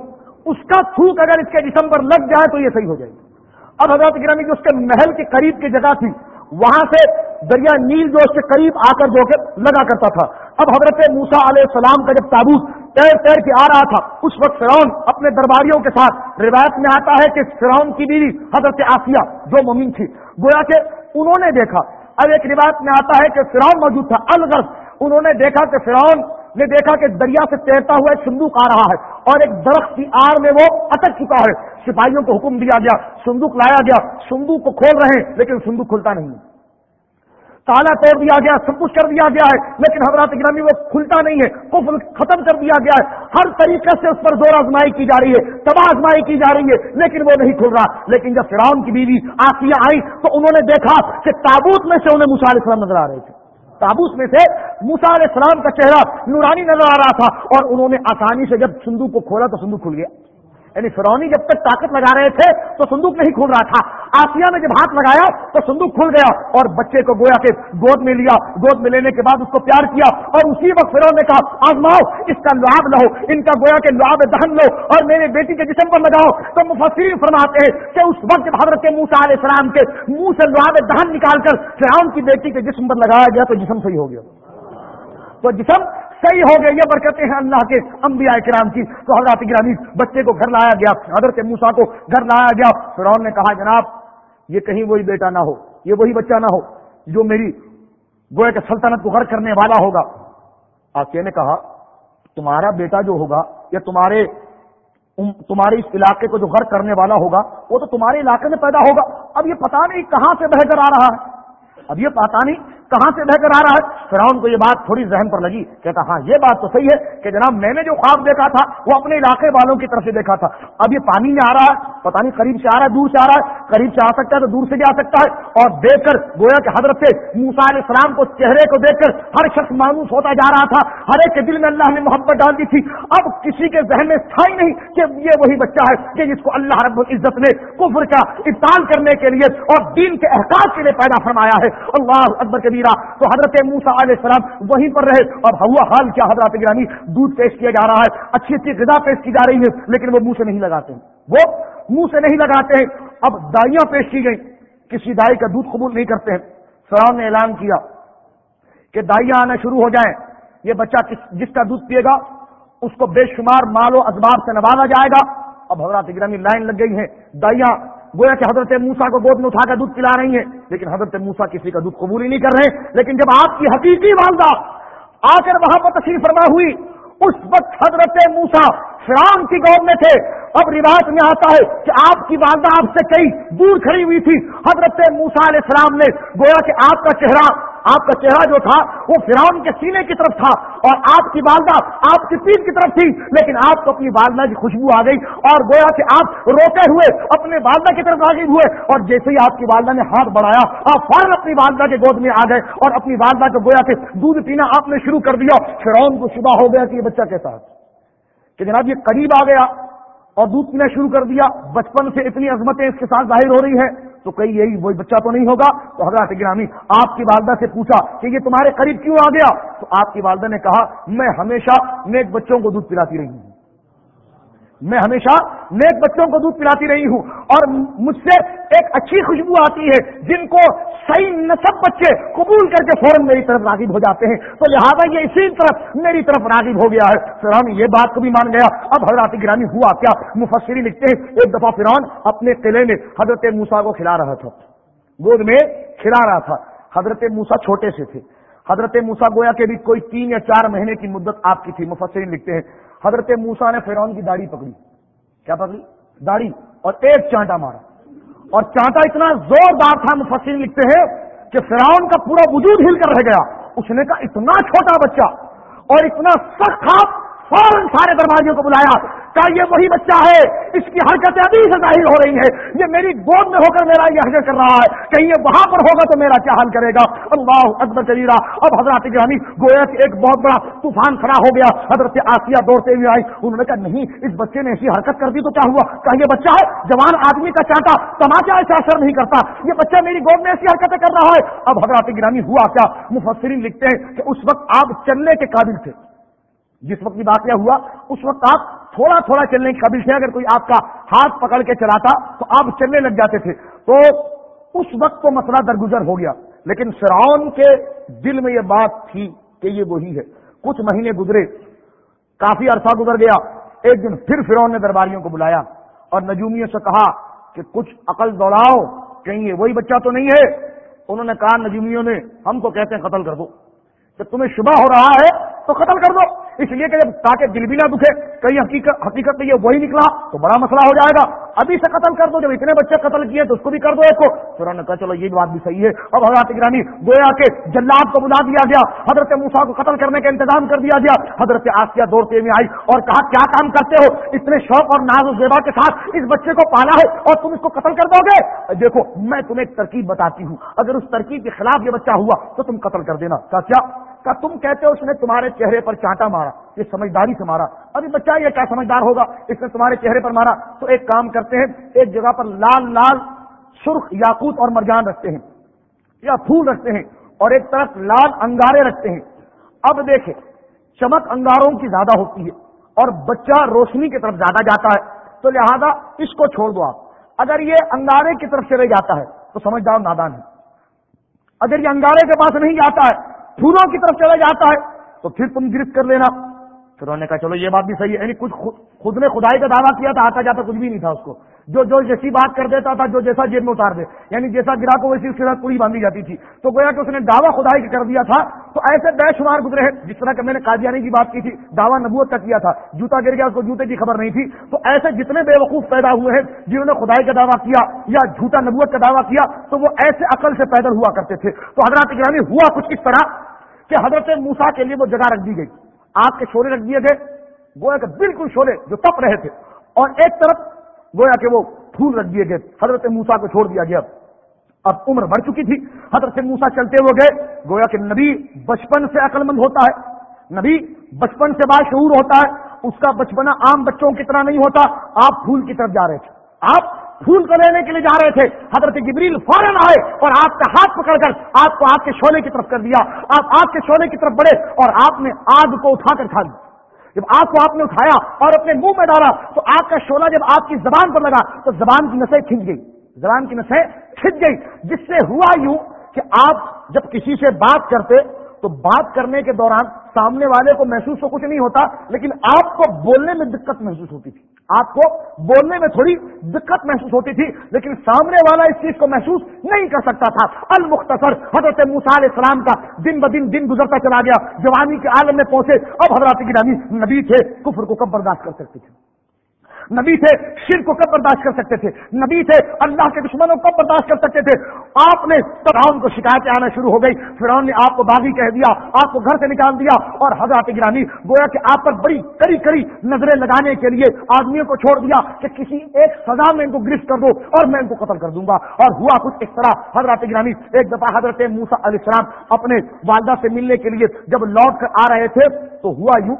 اس کا تھوک اگر اس کے جسم پر لگ جائے تو یہ صحیح ہو جائے گی۔ اب حضرت گرامی جو اس کے محل کے قریب کی جگہ تھی، وہاں سے دریا نیل جو اس کے قریب آ کر جو لگا کرتا تھا۔ اب حضرت موسا علیہ السلام کا جب تابوت تیر تیر کے آ رہا تھا۔ اس وقت فرعون اپنے درباریوں کے ساتھ روایت میں آتا ہے کہ فرعون کی بیوی حضرت آسیہ جو ممین تھی۔ گویا کہ انہوں نے دیکھا۔ اب ایک روایت میں آتا ہے کہ فرعون موجود تھا۔ الغرض انہوں نے دیکھا کہ فرعون نے دیکھا کہ دریا سے تیرتا ہوا ایک صندوق آ رہا ہے اور ایک درخت کی آڑ میں وہ اٹک چکا ہے۔ سپاہیوں کو حکم دیا گیا۔ صندوق لایا گیا۔ صندوق کو کھول رہے لیکن صندوق کھلتا نہیں۔ تالا توڑ دیا گیا، سب کچھ کر دیا گیا ہے، لیکن حضرات گرامی وہ کھلتا نہیں ہے، کفر ختم کر دیا گیا ہے۔ ہر طریقے سے اس پر زور آزمائی کی جا رہی ہے، تباہ آزمائی کی جا رہی ہے، لیکن وہ نہیں کھل رہا۔ لیکن جب فرعون کی بیوی آسیہ آئی، تو انہوں نے دیکھا کہ تابوت میں سے انہیں علیہ السلام نظر آ رہے تھے۔ تابوت میں سے علیہ السلام کا چہرہ نورانی نظر آ رہا تھا اور انہوں نے آسانی سے جب صندوق کو کھولا تو صندوق کھل گیا۔ یعنی فرونی جب تک طاقت لگا رہے تھے تو صندوق نہیں کھل رہا تھا۔ آسیا میں جب ہاتھ لگایا تو صندوق کھل گیا اور بچے کو گویا کے گود میں لیا، گود میں لینے کے بعد اس کو پیار کیا اور اسی وقت فرون نے کہا، آزماؤ، اس کا لعاب لو ان کا گویا کے لعاب دہن لو اور میرے بیٹی کے جسم پر لگاؤ۔ تو مفسرین فرماتے ہیں کہ اس وقت جب حضرت موسا علیہ السلام کے منہ سے لعاب دہن نکال کر فرعون کی بیٹی کے جسم پر لگایا گیا تو جسم صحیح ہو گیا۔ تو جسم صحیح ہو گئے یہ برکتیں ہیں اللہ کے انبیاء کرام کی۔ تو حضرت گرامی بچے کو گھر لایا گیا، حضرت موسا کو گھر لایا گیا۔ فرعون نے کہا، جناب، یہ کہیں وہی بیٹا نہ ہو، یہ وہی بچہ نہ ہو جو میری گوئے کے سلطنت کو غرق کرنے والا ہوگا۔ آسیہ نے کہا، تمہارا بیٹا جو ہوگا یا تمہارے تمہارے اس علاقے کو جو غرق کرنے والا ہوگا، وہ تو تمہارے علاقے میں پیدا ہوگا۔ اب یہ پتا نہیں کہاں سے بہ کر آ رہا ہے۔ اب یہ پتا نہیں کہاں سے بہ کر آ رہا ہے؟ فرعون کو یہ بات تھوڑی ذہن پر لگی، کہتا ہاں یہ بات تو صحیح ہے کہ جناب میں نے جو خواب دیکھا تھا، وہ اپنے علاقے والوں کی طرف سے دیکھا تھا۔ اب یہ پانی میں آ رہا ہے پتا نہیں قریب سے آ رہا ہے، دور سے آ رہا ہے، قریب سے آ سکتا ہے تو دور سے بھی آ سکتا ہے۔ اور دیکھ کر گویا کہ حضرت سے موسا علیہ السلام کو چہرے کو دیکھ کر ہر شخص مانوس ہوتا جا رہا تھا، ہر ایک کے دل میں اللہ نے محبت ڈال دی تھی۔ اب کسی کے ذہن میں تھا ہی نہیں کہ یہ وہی بچہ ہے کہ جس کو اللہ رب العزت نے کفر کا ابتال کرنے کے لیے اور دین کے احساس کے لیے پیدا فرمایا ہے۔ اللہ اکبر کے کبیرہ۔ تو حضرت موسا علیہ السلام وہیں پر رہے۔ اور ہوا حال کیا حضرت گرانی دودھ پیش کیا جا رہا ہے۔ اچھی اچھی غذا پیش کی جا رہی ہے لیکن وہ منہ سے نہیں لگاتے وہ منہ سے نہیں لگاتے ہیں۔ اب دائیاں پیش کی گئی کسی دائی کا دودھ قبول نہیں کرتے ہیں۔ سرام نے اعلان کیا کہ دائیاں آنا شروع ہو جائیں۔ یہ بچہ جس کا دودھ پیے گا، اس کو بے شمار مال و اسباب سے نوازا جائے گا۔ اب حضرات گرامی لائن لگ گئی ہے دائیاں گویا کہ حضرت موسا کو گود میں اٹھا کر دودھ پلا رہی ہیں۔ لیکن حضرت موسا کسی کا دودھ قبول ہی نہیں کر رہے۔ لیکن جب آپ کی حقیقی والدہ آ کر وہاں پر تشریف فرما ہوئی، اس وقت حضرت موسا فرام کی گود میں تھے۔ اب روایت میں آتا ہے کہ آپ کی والدہ آپ سے کئی دور کھڑی ہوئی تھی۔ حضرت موسا علیہ السلام نے گویا کہ آپ کا چہرہ، آپ کا چہرہ جو تھا، وہ فرعون کے سینے کی طرف تھا۔ اور آپ کی والدہ آپ کی پیٹ کی طرف تھی۔ لیکن آپ کو اپنی والدہ کی خوشبو آ گئی اور گویا کہ آپ روتے ہوئے، اپنے والدہ کی طرف راغب ہوئے۔ اور جیسے ہی آپ کی والدہ نے ہاتھ بڑھایا، آپ فوراً اپنی والدہ کے گود میں آ گئے اور اپنی والدہ کو گویا کہ دودھ پینا آپ نے شروع کر دیا۔ فرعون کو شبہ ہو گیا کہ یہ بچہ کیسا کہ جناب یہ قریب آ گیا اور دودھ پینا شروع کر دیا، بچپن سے اتنی عظمتیں اس کے ساتھ ظاہر ہو رہی ہے تو کئی یہی وہی بچہ تو نہیں ہوگا؟ تو حضرت گرامی، آپ کی والدہ سے پوچھا کہ یہ تمہارے قریب کیوں آ گیا؟ تو آپ کی والدہ نے کہا، میں ہمیشہ نیک بچوں کو دودھ پلاتی رہی ہوں۔ میں ہمیشہ نیک بچوں کو دودھ پلاتی رہی ہوں اور مجھ سے ایک اچھی خوشبو آتی ہے جن کو صحیح نصب بچے قبول کر کے فوراً میری طرف راغب ہو جاتے ہیں۔ تو لہٰذا یہ اسی طرف میری طرف راغب ہو گیا ہے۔ فرعون یہ بات کو بھی مان گیا۔ اب حضرات گرانی ہوا کیا؟ مفسری لکھتے ہیں، ایک دفعہ فرعون اپنے قلعے میں حضرت موسا کو کھلا رہا تھا۔ گود میں کھلا رہا تھا۔ حضرت موسا چھوٹے سے تھے۔ حضرت موسا گویا کے بھی کوئی تین یا چار مہینے کی مدت آپ کی تھی۔ مفسرین لکھتے ہیں حضرت موسا نے فرعون کی داڑھی پکڑی۔ کیا پکڑی؟ داڑھی۔ اور ایک چانٹا مارا۔ اور چانٹا اتنا زوردار تھا، مفسرین لکھتے ہیں کہ فرعون کا پورا وجود ہل کر رہ گیا۔ اس نے کہا، اتنا چھوٹا بچہ اور اتنا سخت فوراً سارے درباریوں کو بلایا کہا یہ وہی بچہ ہے، اس کی حرکتیں ابھی سے ظاہر ہو رہی ہیں۔ یہ میری گود میں ہو کر میرا یہ حرکت کر رہا ہے کہیں یہ وہاں پر ہوگا تو میرا کیا حل کرے گا۔ اللہ اکبر کبیرا اب حضرت گرانی گویا کہ ایک بہت بڑا طوفان کھڑا ہو گیا۔ حضرت آسیہ دوڑتے ہوئے آئی انہوں نے کہا، نہیں، اس بچے نے ایسی حرکت کر دی تو کیا ہوا؟ کہ یہ بچہ ہے، جوان آدمی کا چاٹا تماچا ایسا اثر نہیں کرتا۔ یہ بچہ میری گود میں ایسی حرکتیں کر رہا ہے۔ اب حضرت گرانی ہوا کیا؟ مفسرین لکھتے ہیں کہ اس وقت آپ چلنے کے قابل تھے۔ جس وقت یہ واقعہ ہوا، اس وقت آپ تھوڑا تھوڑا چلنے کی قبل تھے اگر کوئی آپ کا ہاتھ پکڑ کے چلاتا تو آپ چلنے لگ جاتے تھے۔ تو اس وقت تو مسئلہ درگزر ہو گیا، لیکن فرعون کے دل میں یہ بات تھی کہ یہ وہی ہے۔ کچھ مہینے گزرے، کافی عرصہ گزر گیا، ایک دن پھر فرعون نے درباریوں کو بلایا اور نجومیوں سے کہا کہ کچھ عقل دوڑاؤ، کہیں یہ وہی بچہ تو نہیں ہے۔ انہوں نے کہا، نجومیوں نے، ہم کو کہتے ہیں قتل کر دو۔ جب تمہیں شبہ ہو رہا ہے تو قتل کر دو۔ اس لیے کہ جب تاکہ دل بھی نہ دکھے، کہیں حقیقت حقیقت میں یہ وہی نکلا، تو بڑا مسئلہ ہو جائے گا۔ ابھی سے قتل کر دو۔ جب اتنے بچے قتل کیے تو اس کو بھی کر دو ایک کو۔ پھر انہوں نے کہا، چلو یہ بات بھی صحیح ہے۔ اب حضرت گرانی گویا کے جلاب کو بلا دیا گیا۔ حضرت موسا کو قتل کرنے کا انتظام کر دیا گیا۔ حضرت آسیہ دوڑتے میں آئی اور کہا، کیا کام کرتے ہو؟ اتنے شوق اور ناز و زیبا کے ساتھ اس بچے کو پالا ہے اور تم اس کو قتل کر دو گے؟ دیکھو، میں تمہیں ایک ترکیب بتاتی ہوں۔ اگر اس ترکیب کے خلاف یہ بچہ ہوا تو تم قتل کر دینا۔ کیا؟ کہ تم کہتے ہو اس نے تمہارے چہرے پر چانٹا مارا، یہ سمجھداری سے مارا، ابھی بچہ یہ کیا سمجھدار ہوگا، اس نے تمہارے چہرے پر مارا، تو ایک کام کرتے ہیں، ایک جگہ پر لال لال سرخ یاقوت اور مرجان رکھتے ہیں، یا پھول رکھتے ہیں، اور ایک طرف لال انگارے رکھتے ہیں، اب دیکھیں، چمک انگاروں کی زیادہ ہوتی ہے، اور بچہ روشنی کی طرف زیادہ جاتا ہے، تو لہذا اس کو چھوڑ دو آپ، اگر یہ انگارے کی طرف چلے جاتا ہے، تو سمجھ جاؤ نادان ہے، اگر یہ انگارے کے پاس نہیں جاتا ہے پھولوں کی طرف چلا جاتا ہے، تو پھر تم گرفت کر لینا۔ پھر انہوں نے کہا، چلو یہ بات بھی صحیح ہے۔ یعنی کچھ خود نے خدائی کا دعویٰ کیا تھا، آتا جاتا کچھ بھی نہیں تھا اس کو۔ جو جو جیسی بات کر دیتا تھا، جو جیسا جیب میں اتار دے۔ یعنی جیسا گرا کو ویسی اس کے ساتھ پوری باندھی جاتی تھی۔ تو گویا کہ اس نے دعویٰ خدائی کا کر دیا تھا۔ تو ایسے بے شمار گزرے ہیں، جس طرح کہ میں نے قادیانی کی بات کی تھی، دعویٰ نبوت کا کیا تھا۔ جوتا گر گیا، اس کو جوتے کی خبر نہیں تھی۔ تو ایسے جتنے بے وقوف پیدا ہوئے ہیں، جنہوں نے خدائی کا دعویٰ کیا یا جھوٹا نبوت کا دعویٰ کیا، تو وہ ایسے عقل سے پیدل ہوا کرتے تھے۔ تو حضرات گرامی ہوا کچھ اس طرح کہ حضرت موسا کے لیے وہ جگہ رکھ دی گئی۔ آگ کے شولے رکھ دیے گئے گویا کہ بالکل شولے جو تپ رہے تھے۔ اور ایک طرف گویا کہ وہ پھول رکھ دیے گئے۔ حضرت موسا کو چھوڑ دیا گیا۔ اب عمر بڑھ چکی تھی۔ حضرت موسا چلتے ہوئے گئے۔ گویا کہ نبی بچپن سے عقل مند ہوتا ہے۔ نبی بچپن سے باشعور ہوتا ہے۔ اس کا بچپنا عام بچوں کی طرح نہیں ہوتا۔ آپ پھول کی طرف جا رہے تھے۔ آپ پھول کو لینے کے لیے جا رہے تھے۔ حضرت جبریل فوراً آئے اور آپ کا ہاتھ پکڑ کر آپ کو آپ کے شولے کی طرف کر دیا۔ آپ آپ کے شولے کی طرف بڑھے اور آپ نے آگ کو اٹھا کر کھا دیا جب آگ کو آپ نے اٹھایا اور اپنے منہ میں ڈالا تو آگ کا شولہ جب آپ کی زبان پر لگا تو زبان کی نسیں کھنچ گئی زبان کی نسیں کھنچ گئی جس سے ہوا یوں کہ آپ جب کسی سے بات کرتے تو بات کرنے کے دوران سامنے والے کو محسوس تو کچھ نہیں ہوتا، لیکن آپ کو بولنے میں دقت محسوس ہوتی تھی۔ آپ کو بولنے میں تھوڑی دقت محسوس ہوتی تھی، لیکن سامنے والا اس چیز کو محسوس نہیں کر سکتا تھا۔ المختصر، حضرت علیہ السلام کا دن بدن دن گزرتا چلا گیا۔ جوانی کے عالم میں پہنچے۔ اب حضرات کی نبی تھے، کفر کو کب برداشت کر سکتے تھے؟ نبی تھے شر کو کب برداشت کر سکتے تھے؟ نبی تھے، اللہ کے دشمنوں کو کب برداشت کر سکتے تھے؟ آپ نے فرعون کو شکایتیں آنا شروع ہو گئی۔ فرعون نے آپ کو باغی کہہ دیا، آپ کو گھر سے نکال دیا اور حضرات گرانی گویا کہ آپ پر بڑی کڑی کڑی نظریں لگانے کے لیے آدمیوں کو چھوڑ دیا کہ کسی ایک سزا میں ان کو گرفت کر دو اور میں ان کو قتل کر دوں گا۔ اور ہوا کچھ اس طرح حضرات گرانی ایک دفعہ حضرت موسا علیہ السلام اپنے والدہ سے ملنے کے لیے جب لوٹ کر آ رہے تھے تو ہوا یوں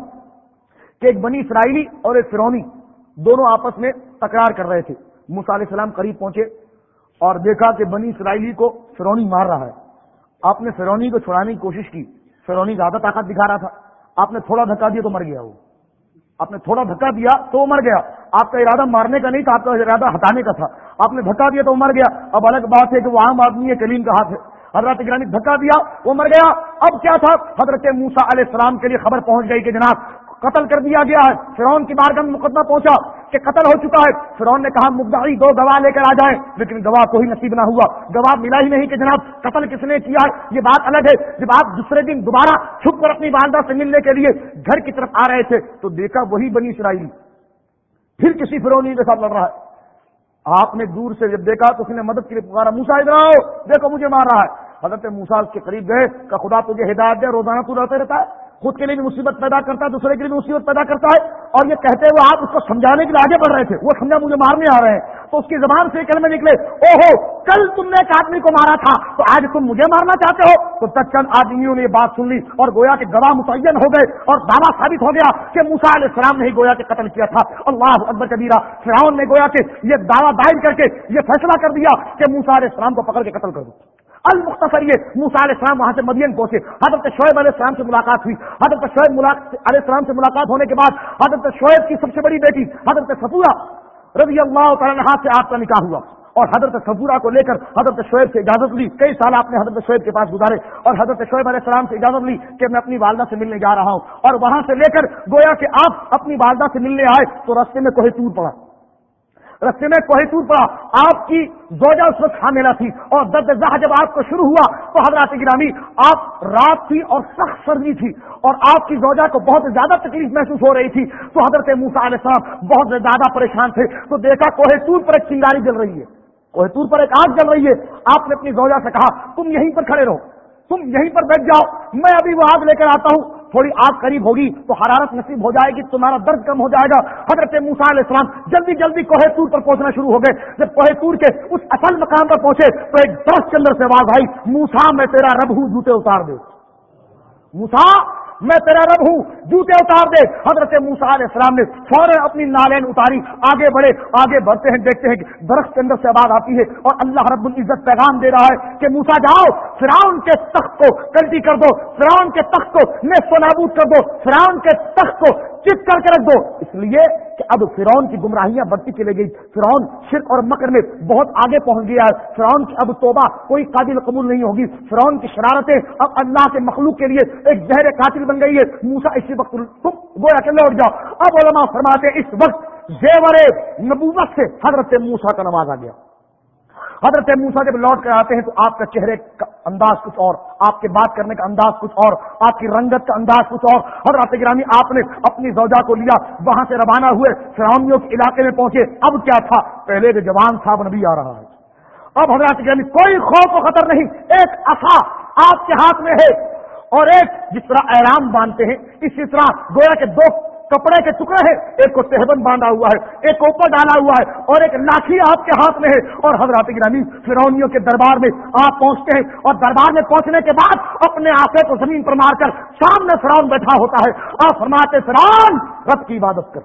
کہ ایک بنی اسرائیلی اور ایک فرونی دونوں آپس میں تکرار کر رہے تھے۔ موسا علیہ السلام قریب پہنچے اور دیکھا کہ بنی اسرائیلی کو فرونی مار رہا ہے۔ آپ نے فرونی کو چھڑانے کی کوشش کی۔ فرونی زیادہ طاقت دکھا رہا تھا۔ آپ نے تھوڑا دھکا دیا تو مر گیا وہ۔ آپ نے تھوڑا دھکا دیا تو وہ مر گیا۔ آپ کا ارادہ مارنے کا نہیں تھا، آپ کا ارادہ ہٹانے کا تھا۔ آپ نے دھکا دیا تو وہ مر گیا۔ اب الگ بات ہے کہ وہ عام آدمی ہے، کلیم کا ہاتھ ہے۔ حضرت گرانی دھکا دیا، وہ مر گیا۔ اب کیا تھا؟ حضرت موسا علیہ السلام کے لیے خبر پہنچ گئی کہ جناب قتل کر دیا گیا ہے۔ فرعون کی بارگاہ میں مقدمہ پہنچا کہ قتل ہو چکا ہے۔ فرعون نے کہا، مدعی دو گواہ لے کر آ جائیں، لیکن گواہ کوئی نصیب نہ ہوا۔ گواہ ملا ہی نہیں کہ جناب، قتل کس نے کیا ہے؟ یہ بات الگ ہے۔ جب آپ دوسرے دن دوبارہ چھپ کر اپنی والدہ سے ملنے کے لیے گھر کی طرف آ رہے تھے، تو دیکھا وہی بنی اسرائیلی۔ پھر کسی فرونی کے ساتھ لڑ رہا ہے۔ آپ نے دور سے جب دیکھا تو اس نے مدد کے لیے پکارا موسا ادھر آؤ، دیکھو مجھے مار رہا ہے۔ حضرت موسا اس کے قریب گئے، کہ خدا تجھے ہدایت دے، روزانہ تو رہتے رہتا ہے۔ خود کے لیے بھی مصیبت پیدا کرتا ہے، دوسرے کے لیے بھی مصیبت پیدا کرتا ہے۔ اور یہ کہتے ہوئے آپ اس کو سمجھانے کے لیے آگے بڑھ رہے تھے۔ وہ سمجھا مجھے مارنے آ رہے ہیں۔ تو اس کی زبان سے کلمے نکلے او ہو کل تم نے ایک آدمی کو مارا تھا، تو آج تم مجھے مارنا چاہتے ہو؟ تو چند آدمیوں نے یہ بات سن لی اور گویا کے گواہ متعین ہو گئے اور دعویٰ ثابت ہو گیا کہ موسا علیہ السلام نے ہی گویا کے قتل کیا تھا۔ اللہ اکبر کبیرہ، فرعون نے گویا کے یہ دعویٰ دائر کر کے یہ فیصلہ کر دیا کہ موسا علیہ السلام کو پکڑ کے قتل کر دو۔ المختصر یہ موسا علیہ السلام وہاں سے مدین پہنچے۔ حضرت شعیب علیہ السلام سے ملاقات ہوئی۔ حضرت شعیب علیہ السلام سے ملاقات ہونے کے بعد حضرت شعیب کی سب سے بڑی بیٹی حضرت سفورہ رضی اللہ تعالیٰ سے آپ کا نکاح ہوا۔ اور حضرت سفورہ کو لے کر حضرت شعیب سے اجازت لی۔ کئی سال آپ نے حضرت شعیب کے پاس گزارے۔ اور حضرت شعیب علیہ السلام سے اجازت لی کہ میں اپنی والدہ سے ملنے جا رہا ہوں۔ اور وہاں سے لے کر گویا کہ آپ اپنی والدہ سے ملنے آئے تو رستے میں کوئی ٹور پڑا۔ رستے میں کوہ ٹور پڑا آپ کی زوجہ اس وقت حاملہ تھی اور درد زہ جب آپ کو شروع ہوا تو حضرات گرامی، آپ رات تھی اور سخت سردی تھی اور آپ کی زوجہ کو بہت زیادہ تکلیف محسوس ہو رہی تھی۔ تو حضرت موسا علیہ السلام بہت زیادہ پریشان تھے۔ تو دیکھا کوہ ٹور پر ایک چنگاری جل رہی ہے۔ کوہ ٹور پر ایک آگ جل رہی ہے۔ آپ نے اپنی زوجہ سے کہا، تم یہیں پر کھڑے رہو، تم یہیں پر بیٹھ جاؤ، میں ابھی وہ آگ لے کر آتا ہوں۔ تھوڑی آگ قریب ہوگی تو حرارت نصیب ہو جائے گی، تمہارا درد کم ہو جائے گا۔ حضرت موسا علیہ السلام جلدی جلدی کوہ تور پر پہنچنا شروع ہو گئے۔ جب کوہ تور کے اس اصل مقام پر پہنچے تو ایک درخت کے اندر سے آواز آئی موسا میں تیرا رب ہوں، جوتے اتار دے۔ موسا میں تیرا رب ہوں، جوتے اتار دے۔ حضرت موسا علیہ السلام نے فوراً اپنی نالین اتاری۔ آگے بڑھے، آگے بڑھتے ہیں، دیکھتے ہیں کہ درخت کے اندر سے آواز آتی ہے اور اللہ رب العزت پیغام دے رہا ہے کہ موسا جاؤ فراؤن کے تخت کو کلٹی کر دو فراؤن کے تخت کو نیست و نابود کر دو فراؤن کے تخت کو چپ کر کے رکھ دو۔ اس لیے کہ اب فرعون کی گمراہیاں بڑھتی چلے گئی۔ فرعون شرک اور مکر میں بہت آگے پہنچ گیا ہے۔ فرعون کی اب توبہ کوئی قابل قبول نہیں ہوگی۔ فرعون کی شرارتیں اب اللہ کے مخلوق کے لیے ایک زہر قاتل بن گئی ہے۔ موسا اسی وقت تم گویا کے لوٹ جاؤ۔ اب علماء فرماتے اس وقت زیور نبوت سے حضرت موسا کا نواز آ گیا۔ حضرت موسا جب لوٹ کر آتے ہیں تو آپ کا چہرے کا انداز کچھ اور، آپ کے بات کرنے کا انداز کچھ اور، آپ کی رنگت کا انداز کچھ اور۔ حضرت گرامی، آپ نے اپنی زوجہ کو لیا، وہاں سے روانہ ہوئے فراہمیوں کے علاقے میں پہنچے۔ اب کیا تھا؟ پہلے کے جوان صاحب نبی آ رہا ہے۔ اب حضرت گرامی، کوئی خوف و خطر نہیں۔ ایک اصا آپ کے ہاتھ میں ہے اور ایک جس طرح احرام باندھتے ہیں، اسی طرح گویا کے دو کپڑے کے ٹکڑے ہیں، ایک کو تہبند باندھا ہوا ہے، ایک اوپر ڈالا ہوا ہے اور ایک لاٹھی آپ کے ہاتھ میں ہے۔ اور حضرات گرامی فرونیوں کے دربار میں آپ پہنچتے ہیں اور دربار میں پہنچنے کے بعد اپنے آپے کو زمین پر مار کر سامنے فرون بیٹھا ہوتا ہے۔ آپ فرماتے فرون رب کی عبادت کر۔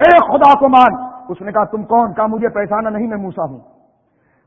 اے خدا کو مان۔ اس نے کہا، تم کون؟ کہا، مجھے پہچانا نہیں، میں موسا ہوں۔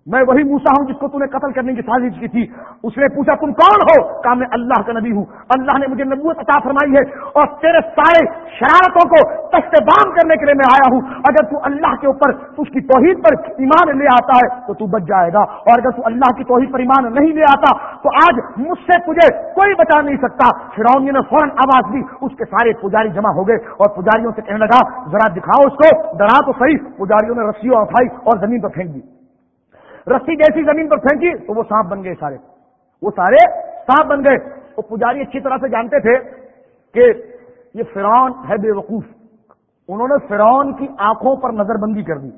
میں وہی موسا ہوں جس کو تم نے قتل کرنے کی سازش کی تھی۔ اس نے پوچھا، تم کون ہو؟ کہا، میں اللہ کا نبی ہوں۔ اللہ نے مجھے نبوت عطا فرمائی ہے اور تیرے سارے شرارتوں کو تشت بام کرنے کے لیے میں آیا ہوں۔ اگر تو اللہ کے اوپر اس کی توحید پر ایمان لے آتا ہے تو تو بچ جائے گا۔ اور اگر تو اللہ کی توحید پر ایمان نہیں لے آتا تو آج مجھ سے تجھے کوئی بچا نہیں سکتا۔ فرونی نے فوراً آواز دی، اس کے سارے پجاری جمع ہو گئے اور پجاریوں سے کہنے لگا، ذرا دکھاؤ اس کو۔ ڈرا تو صحیح، پجاریوں نے رسیوں اٹھائی اور زمین پر پھینک دی۔ رسی جیسی زمین پر پھینکی تو وہ سانپ بن گئے سارے۔ وہ سارے سانپ بن گئے۔ وہ پجاری اچھی طرح سے جانتے تھے کہ یہ فرعون ہے بے وقوف۔ انہوں نے فرعون کی آنکھوں پر نظر بندی کر دی۔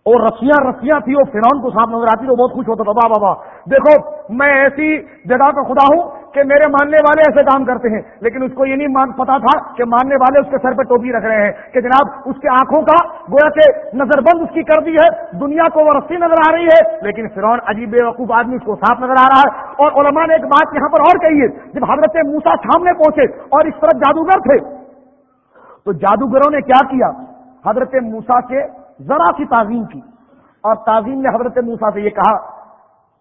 اور رسیاں رسیاں تھی وہ فرعون کو سانپ نظر آتی تو بہت خوش ہوتا تھا۔ بابا بابا دیکھو، میں ایسی جگہ کا خدا ہوں کہ میرے ماننے والے ایسے کام کرتے ہیں۔ لیکن اس کو یہ نہیں پتا تھا کہ ماننے والے اس کے سر پہ ٹوپی رکھ رہے ہیں کہ جناب اس کے آنکھوں کا گویا سے نظر بند اس کی کر دی ہے، دنیا کو وہ رسی نظر آ رہی ہے۔ لیکن فرعون عجیب وقوف آدمی اس کو صاف نظر آ رہا ہے۔ اور علماء نے ایک بات یہاں پر اور کہی ہے، جب حضرت موسا سامنے پہنچے اور اس طرح جادوگر تھے، تو جادوگروں نے کیا کیا؟ حضرت موسا کے ذرا سی تعظیم کی۔ اور تعظیم نے حضرت موسا سے یہ کہا،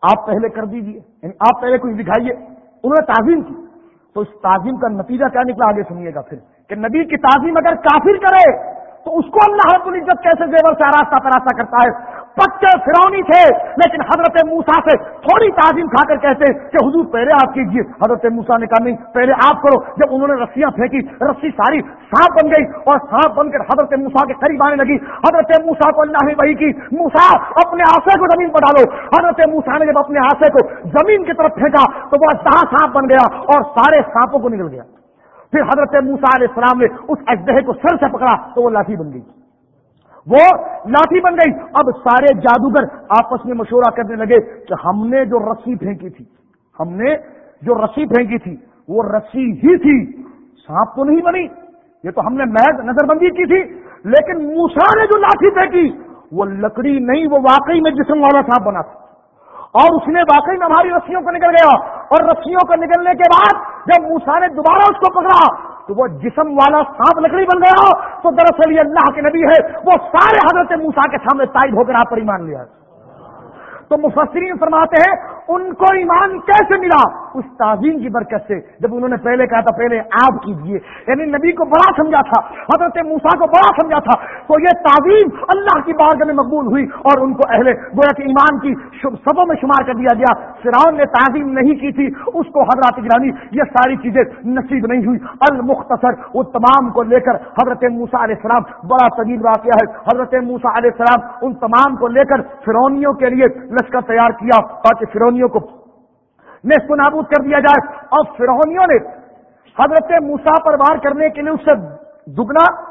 آپ پہلے کر دیجیے یعنی آپ پہلے کچھ دکھائیے۔ انہوں نے تعظیم کی۔ تو اس تعظیم کا نتیجہ کیا نکلا؟ آگے سنیے گا پھر کہ نبی کی تعظیم اگر کافر کرے، تو اس کو اللہ رب العزت کیسے زیور سے آراستہ پراستہ کرتا ہے؟ پکے فرونی تھے، لیکن حضرت موسا سے تھوڑی تعظیم کھا کر کہتے کہ حضور پہلے آپ کیجیے حضرت موسا نے کہا، نہیں، پہلے آپ کرو۔ جب انہوں نے رسیاں پھینکی، رسی ساری سانپ بن گئی اور سانپ بن کر حضرت موسا کے قریب آنے لگی۔ حضرت موسا کو اللہ نے وہی کی موسا اپنے آسے کو زمین پر ڈالو۔ حضرت موسا نے جب اپنے آسے کو زمین کی طرف پھینکا، تو وہ دہا سانپ بن گیا اور سارے سانپوں کو نکل گیا۔ پھر حضرت موسا علیہ السلام نے اس اجدہ کو سر سے پکڑا، تو وہ لاٹھی بن گئی۔ وہ لاٹھی بن گئی۔ اب سارے جادوگر آپس میں مشورہ کرنے لگے کہ ہم نے جو رسی پھینکی تھی، ہم نے جو رسی پھینکی تھی، وہ رسی ہی تھی۔ سانپ تو نہیں بنی، یہ تو ہم نے محض نظر بندی کی تھی، لیکن موسا نے جو لاٹھی پھینکی، وہ لکڑی نہیں، وہ واقعی میں جسم والا سانپ بنا تھا۔ اور اس نے واقعی میں ہماری رسیوں کو نکل گیا۔ اور رسیوں کو نکلنے کے بعد جب موسا نے دوبارہ اس کو پکڑا تو وہ جسم والا سانپ لکڑی بن گیا تو دراصل یہ اللہ کے نبی ہے، وہ سارے حضرت موسا کے سامنے تائب ہو کر آپ پر ایمان لیا تو مفسرین فرماتے ہیں ان کو ایمان کیسے ملا؟ اس تعظیم کی برکت سے۔ جب انہوں نے پہلے کہا تھا، پہلے آپ کیجیے یعنی نبی کو بڑا سمجھا تھا، حضرت موسا کو بڑا سمجھا تھا۔ تو یہ تعظیم اللہ کی بارگاہ میں مقبول ہوئی اور ان کو اہل گویا کہ ایمان کی سبوں میں شمار کر دیا گیا۔ فرعون نے تعظیم نہیں کی تھی، اس کو حضرت گرانی یہ ساری چیزیں نصیب نہیں ہوئی۔ المختصر، وہ تمام کو لے کر حضرت موسا علیہ السلام، بڑا طویل واقعہ ہے۔ حضرت موسا علیہ السلام ان تمام کو لے کر فرونیوں کے لیے لشکر تیار کیا تاکہ فرونی فرونیوں کو نیست نابود کر دیا جائے اور فرونیوں نے حضرت موسا پر وار کرنے کے لیے اس سے دگنا،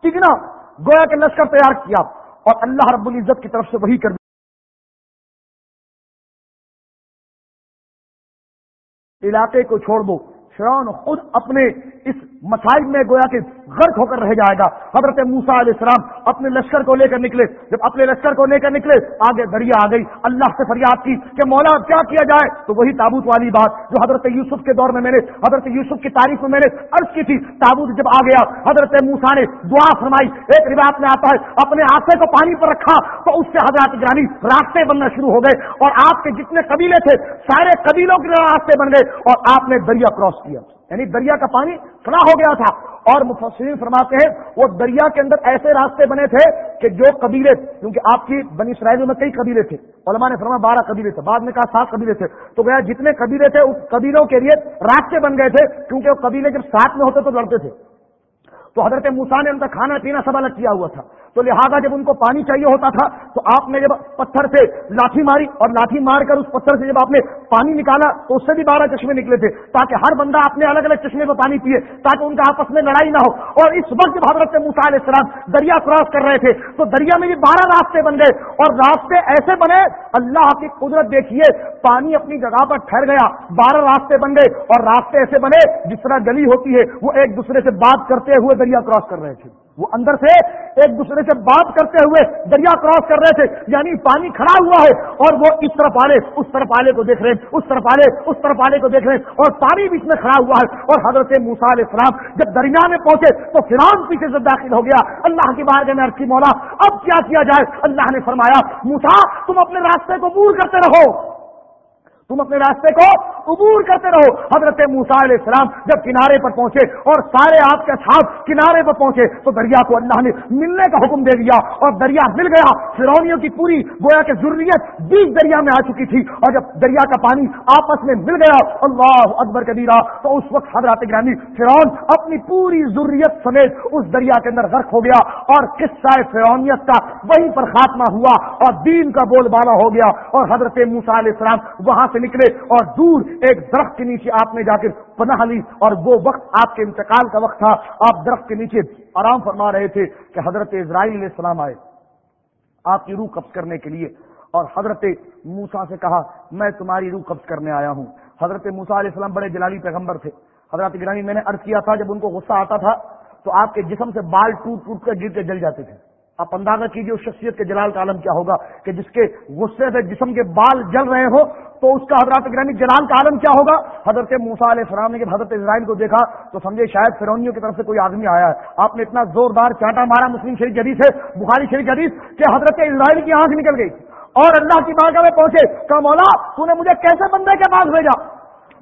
تگنا، گویا کے لشکر تیار کیا اور اللہ رب العزت کی طرف سے وہی کر دیا۔ علاقے کو چھوڑ دو۔ فرعون خود اپنے اس مسائل میں گویا کہ غرق ہو کر رہ جائے گا۔ حضرت موسا علیہ السلام اپنے لشکر کو لے کر نکلے۔ جب اپنے لشکر کو لے کر نکلے، آگے دریا آ گئی۔ اللہ سے فریاد کی کہ مولا کیا کیا جائے؟ تو وہی تابوت والی بات جو حضرت یوسف کے دور میں میں نے، حضرت یوسف کی تاریخ میں میں نے عرض کی تھی۔ تابوت جب آ گیا، حضرت موسا نے دعا فرمائی۔ ایک روایت میں آتا ہے، اپنے آسے کو پانی پر رکھا تو اس سے حضرت گرانی راستے بننا شروع ہو گئے۔ اور آپ کے جتنے قبیلے تھے، سارے قبیلوں کے راستے بن گئے۔ اور آپ نے دریا کراس کیا۔ یعنی دریا کا پانی کھڑا ہو گیا تھا اور مفسرین فرماتے ہیں وہ دریا کے اندر ایسے راستے بنے تھے کہ جو قبیلے کیونکہ آپ کی بنی اسرائیل میں کئی قبیلے تھے، علماء نے فرمایا بارہ قبیلے تھے، بعد میں کہا سات قبیلے تھے۔ تو گیا جتنے قبیلے تھے اس قبیلوں کے لیے راستے بن گئے تھے، کیونکہ وہ قبیلے جب ساتھ میں ہوتے تو لڑتے تھے۔ تو حضرت موسا نے ان کا کھانا پینا سب الگ کیا ہوا تھا۔ تو لہٰذا جب ان کو پانی چاہیے ہوتا تھا، تو آپ نے جب پتھر سے لاٹھی ماری اور لاٹھی مار کر اس پتھر سے جب آپ نے پانی نکالا، تو اس سے بھی بارہ چشمے نکلے تھے۔ تاکہ ہر بندہ اپنے الگ الگ چشمے پر پانی پیے، تاکہ ان کا آپس میں لڑائی نہ ہو۔ اور اس وقت جب حضرت موسا علیہ السلام دریا کراس کر رہے تھے، تو دریا میں بھی بارہ راستے بن گئے۔ اور راستے ایسے بنے، اللہ کی قدرت دیکھیے، پانی اپنی جگہ پر ٹھہر گیا، بارہ راستے بن گئے۔ اور راستے ایسے بنے، جس طرح گلی ہوتی ہے، وہ ایک دوسرے سے بات کرتے ہوئے دریا کراس کر رہے تھے۔ وہ اندر سے ایک دوسرے سے بات کرتے ہوئے دریا کراس کر رہے تھے یعنی پانی کھڑا ہوا ہے اور وہ اس طرف آلے اس طرف آلے کو دیکھ رہے ہیں، اس طرف آلے اس طرف آلے کو دیکھ رہے ہیں اور پانی بھی اس میں کھڑا ہوا ہے۔ اور حضرت موسا علیہ السلام جب دریا میں پہنچے تو فران پیچھے سے داخل ہو گیا۔ اللہ کی بار میں عرصی مولا، اب کیا کیا جائے؟ اللہ نے فرمایا موسا تم اپنے راستے کو مور کرتے رہو۔ تم اپنے راستے کو عبور کرتے رہو۔ حضرت موسا علیہ السلام جب کنارے پر پہنچے اور سارے آپ کے ساتھ کنارے پر پہنچے تو دریا کو اللہ نے ملنے کا حکم دے دیا اور دریا مل گیا۔ فرونیوں کی پوری گویا کہ ضروریت بیچ دریا میں آ چکی تھی اور جب دریا کا پانی آپس میں مل گیا، اللہ اکبر کبیرہ، تو اس وقت حضرت گرامی فرون اپنی پوری ضروریت سمیت اس دریا کے اندر غرق ہو گیا اور قصہ فرونیت کا وہیں پر خاتمہ ہوا اور دین کا بول بالا ہو گیا اور حضرت موسا علیہ السلام وہاں سے نکلے اور دور ایک درخت کے نیچے آپ نے جا کر پناہ لی اور وہ وقت آپ کے انتقال کا وقت تھا۔ آپ درخت کے نیچے آرام فرما رہے تھے کہ حضرت اسرائیل علیہ السلام آئے۔ آپ کی روح قبض کرنے کے لیے۔ اور حضرت موسا سے کہا، میں تمہاری روح قبض کرنے آیا ہوں۔ حضرت موسا علیہ السلام بڑے جلالی پیغمبر تھے۔ حضرت گرانی، میں نے ارض کیا تھا، جب ان کو غصہ آتا تھا تو آپ کے جسم سے بال ٹوٹ ٹوٹ کر گر کے جل جاتے تھے۔ آپ اندازہ کیجیے اس شخصیت کے جلال کا عالم کیا ہوگا کہ جس کے غصے سے جسم کے بال جل رہے ہو تو اس کا حضرت گرانی جلال کا عالم کیا ہوگا؟ حضرت موسا علیہ السلام نے جب حضرت اسرائیل کو دیکھا تو سمجھے شاید فرونیوں کی طرف سے کوئی آدمی آیا ہے۔ آپ نے اتنا زوردار چانٹا مارا مسلم شریف حدیث ہے بخاری شریف حدیث کہ حضرت اسرائیل کی آنکھ نکل گئی اور اللہ کی بارگاہ میں پہنچے۔ کہ مولا، تو نے مجھے کیسے بندے کے پاس بھیجا؟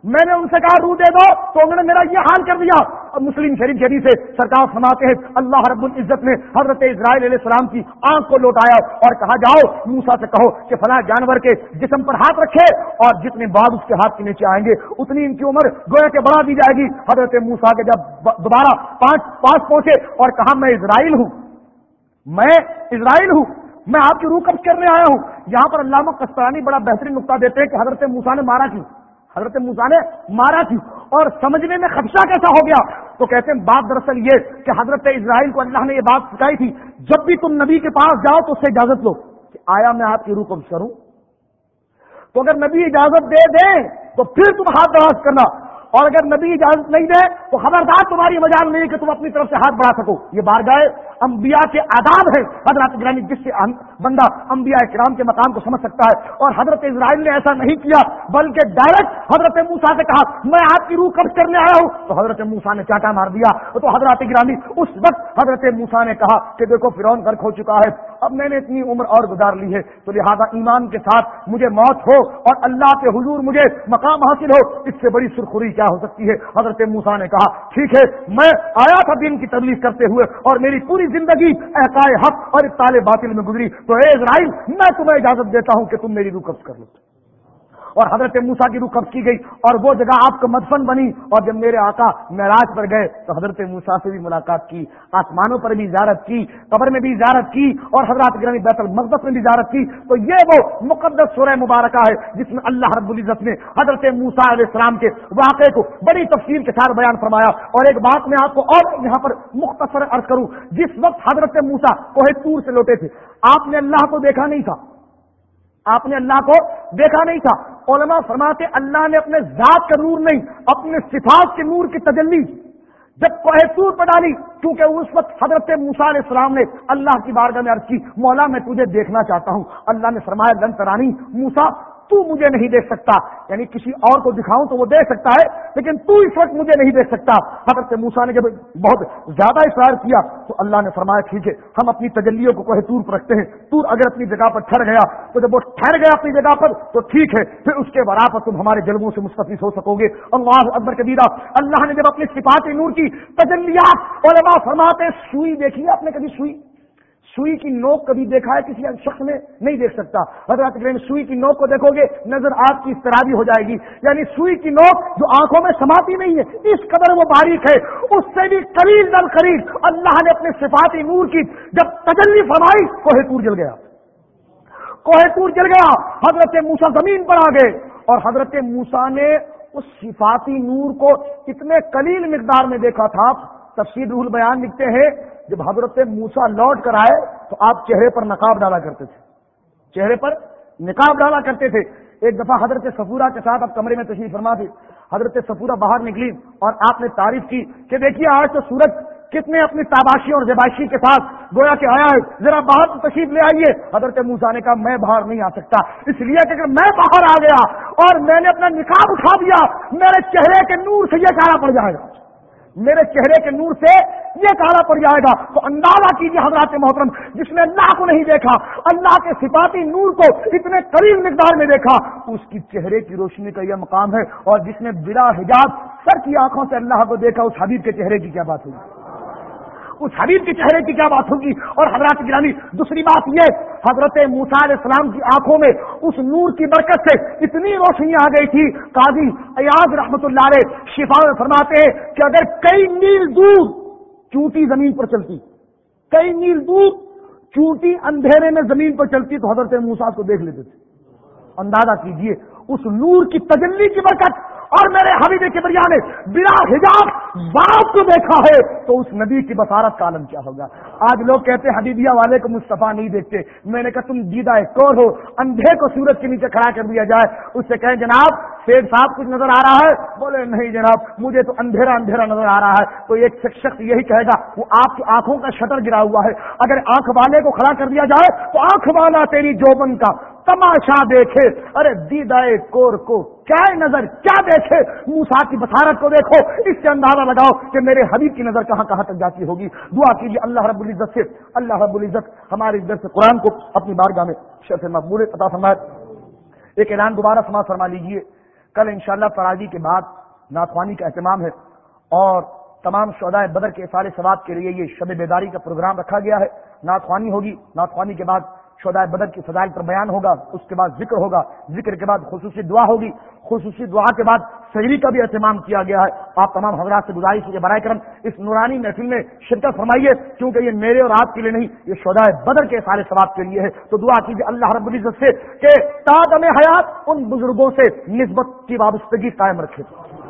میں نے ان سے کہا، روح دے دو، تو انہوں نے میرا یہ حال کر دیا۔ مسلم شریف جدید سے سرکار سماتے ہیں، اللہ رب العزت نے حضرت اسرائیل علیہ السلام کی آنکھ کو لوٹایا اور کہا، جاؤ موسا سے کہو کہ فلاں جانور کے جسم پر ہاتھ رکھے اور جتنے بعد اس کے ہاتھ کے نیچے آئیں گے، اتنی ان کی عمر گویا کے بڑھا دی جائے گی۔ حضرت موسا کے جب دوبارہ پانچ پاس پہنچے اور کہا، میں اسرائیل ہوں۔ میں اسرائیل ہوں۔ میں آپ کی روح قبض کرنے آیا ہوں؟ یہاں پر علامہ کسترانی بڑا بہترین نقطہ دیتے ہیں کہ حضرت موسا نے مارا کیوں؟ حضرت موسا نے مارا کیوں اور سمجھنے میں خدشہ کیسا ہو گیا؟ تو کہتے ہیں، بات دراصل یہ کہ حضرت اسرائیل کو اللہ نے یہ بات سکھائی تھی، جب بھی تم نبی کے پاس جاؤ تو اس سے اجازت لو کہ آیا میں آپ کی روح قبض کروں تو اگر نبی اجازت دے دیں، تو پھر تم ہاتھ دراز کرنا۔ اور اگر نبی اجازت نہیں دے تو خبردار تمہاری مجال نہیں کہ تم اپنی طرف سے ہاتھ بڑھا سکو۔ یہ بار گائے انبیاء کے آداب ہے حضرت گرانی جس سے بندہ انبیاء کرام کے مقام کو سمجھ سکتا ہے اور حضرت اسرائیل نے ایسا نہیں کیا، بلکہ ڈائریکٹ حضرت موسا سے کہا، میں آپ کی روح قبض کرنے آیا ہوں۔ تو حضرت موسا نے چاٹا مار دیا۔ تو حضرت گرانی، اس وقت حضرت موسا نے کہا کہ دیکھو فرون گرک ہو چکا ہے۔ اب میں نے اتنی عمر اور گزار لی ہے تو لہذا ایمان کے ساتھ مجھے موت ہو اور اللہ کے حضور مجھے مقام حاصل ہو، اس سے بڑی سرخری کیا ہو سکتی ہے؟ حضرت موسا نے کہا، ٹھیک ہے، میں آیا تھا دن کی تبلیغ کرتے ہوئے اور میری پوری زندگی احکائے حق اور اطال باطل میں گزری تو اے اسرائیل، میں تمہیں اجازت دیتا ہوں کہ تم میری روح قبض کر لو۔ اور حضرت موسا کی روح قبض کی گئی اور وہ جگہ آپ کا مدفن بنی اور جب میرے آقا معراج پر گئے تو حضرت موسا سے بھی ملاقات کی، آسمانوں پر بھی زیارت کی، قبر میں بھی زیارت کی اور حضرت گرمی بیت المقدس میں بھی زیارت کی۔ تو یہ وہ مقدس سورہ مبارکہ ہے جس میں اللہ رب العزت نے حضرت موسا علیہ السلام کے واقعے کو بڑی تفصیل کے ساتھ بیان فرمایا۔ اور ایک بات میں آپ کو اور یہاں پر مختصر عرض کروں، جس وقت حضرت موسا کوہ تور سے لوٹے تھے، آپ نے اللہ کو دیکھا نہیں تھا۔ آپ نے اللہ کو دیکھا نہیں تھا۔ علماء فرماتے اللہ نے اپنے ذات کا نور نہیں، اپنے صفات کے نور کی تجلی۔ جب کوہتور پر ڈالی کیونکہ اس وقت حضرت موسا علیہ السلام نے اللہ کی بارگاہ میں عرض کی، مولا میں تجھے دیکھنا چاہتا ہوں۔ اللہ نے فرمایا، لن ترانی موسا تو مجھے نہیں دیکھ سکتا۔ یعنی کسی اور کو دکھاؤں تو وہ دیکھ سکتا ہے، لیکن تو اس وقت مجھے نہیں دیکھ سکتا۔ حضرت موسا نے جب بہت زیادہ اصرار کیا، تو اللہ نے فرمایا، ٹھیک ہے، ہم اپنی تجلیوں کو کوئی تور پر رکھتے ہیں۔ تور اگر اپنی جگہ پر ٹھہر گیا، تو جب وہ ٹھہر گیا اپنی جگہ پر، تو ٹھیک ہے، پھر اس کے برابر تم ہمارے جلبوں سے مستفیض ہو سکو گے۔ اللہ اکبر کے دیدہ اللہ نے جب اپنی صفات نور کی، تجلیات علماء فرماتے سوئی دیکھی آپ نے کبھی سوئی؟ سوئی کی نوک کبھی دیکھا ہے کسی شخص میں نہیں دیکھ سکتا۔ حضرت سوئی کی نوک کو دیکھو گے، نظر آپ کی استرابی ہو جائے گی۔ یعنی سوئی کی نوک جو آنکھوں میں سماتی نہیں ہے، اس قدر وہ باریک ہے۔ اس سے بھی قریب در قریب اللہ نے اپنے صفاتی نور کی جب تجلی فرمائی، کوہ تور جل گیا۔ کوہ تور جل گیا۔ حضرت موسا زمین پر آ گئے۔ اور حضرت موسا نے اس صفاتی نور کو اتنے قلیل مقدار میں دیکھا تھا۔ تفصیل رول بیان لکھتے ہیں جب حضرت موسا لوٹ کر آئے تو آپ چہرے پر نقاب ڈالا کرتے تھے۔ چہرے پر نقاب ڈالا کرتے تھے۔ ایک دفعہ حضرت سفورا کے ساتھ اب کمرے میں تشریف فرما تھی حضرت سفورا باہر نکلی اور آپ نے تعریف کی کہ دیکھیے آج تو سورج کتنے اپنی تاباشی اور زباشی کے ساتھ گویا کہ آیا ہے۔ ذرا باہر تو تشریف لے آئیے۔ حضرت موسا نے کہا، میں باہر نہیں آ سکتا۔ اس لیے کہ اگر میں باہر آ گیا اور میں نے اپنا نکاب اٹھا دیا، میرے چہرے کے نور سے یہ کہنا پڑ جائے۔ گا میرے چہرے کے نور سے یہ کالا پڑ جائے گا، تو اندازہ کیجیے حضرات محترم، جس نے اللہ کو نہیں دیکھا، اللہ کے صفاتی نور کو اتنے قریب مقدار میں دیکھا، اس کی چہرے کی روشنی کا یہ مقام ہے، اور جس نے بلا حجاب سر کی آنکھوں سے اللہ کو دیکھا، اس حبیب کے چہرے کی کیا بات ہوئی؟ اس حبیب کے چہرے کی کیا بات ہوگی؟ اور حضرات گرانی دوسری بات یہ، حضرت موسا علیہ السلام کی آنکھوں میں اس نور کی برکت سے اتنی روشنی آ گئی تھی۔ قاضی ایاز رحمت اللہ علیہ شفا میں فرماتے ہیں کہ اگر کئی میل دور چوٹی زمین پر چلتی، کئی میل دور چوٹی اندھیرے میں زمین پر چلتی تو حضرت موسا کو دیکھ لیتے تھے۔ اندازہ کیجیے، اس نور کی تجلی کی برکت اور میرے حبیب کے بریا نے بلا حجاب ہاں۔ باپ کو دیکھا ہے تو اس نبی کی بسارت کا عالم کیا ہوگا؟ آج لوگ کہتے حبیبیہ والے کو مصطفیٰ نہیں دیکھتے۔ میں نے کہا، تم دیدہ کون ہو، اندھے کو سورج کے نیچے کھڑا کر دیا جائے۔ اس سے کہیں، جناب شیخ صاحب کچھ نظر آ رہا ہے؟ بولے، نہیں جناب، مجھے تو اندھیرا اندھیرا نظر آ رہا ہے۔ تو ایک شخص یہی کہے گا، وہ آپ کی آنکھوں کا شٹر گرا ہوا ہے۔ اگر آنکھ والے کو کھڑا کر دیا جائے، تو آنکھ والا تیری جوبن کا تماشا دیکھے۔ ارے دیدائے کور کو کیا نظر، کیا دیکھے؟ موسا کی بسارت کو دیکھو۔ اس سے اندازہ لگاؤ کہ میرے حبیب کی نظر کہاں کہاں تک جاتی ہوگی۔ دعا کیجیے اللہ رب العزت سے، اللہ رب العزت ہمارے ادھر سے قرآن کو اپنی بارگاہ میں شرف مقبول عطا فرمائے۔ ایک اعلان دوبارہ سما فرما لیجیے۔ کل انشاءاللہ شاء کے بعد ناخوانی کا اہتمام ہے اور تمام شہدائے بدر کے سارے ثواب کے لیے یہ شب بیداری کا پروگرام رکھا گیا ہے۔ ناتوانی ہوگی۔ ناتوانی کے بعد شہدائے بدر کی فضائل پر بیان ہوگا، اس کے بعد ذکر ہوگا۔ ذکر کے بعد خصوصی دعا ہوگی۔ خصوصی دعا کے بعد شہری کا بھی اہتمام کیا گیا ہے۔ آپ تمام حضرات سے گزارش ہے برائے کرم اس نورانی محفل میں شرکت فرمائیے، کیونکہ یہ میرے اور آپ کے لیے نہیں، یہ شہدائے بدر کے سارے ثواب کے لیے ہے۔ تو دعا کیجیے اللہ رب العزت سے کہ تاغم حیات ان بزرگوں سے نسبت کی وابستگی قائم رکھے۔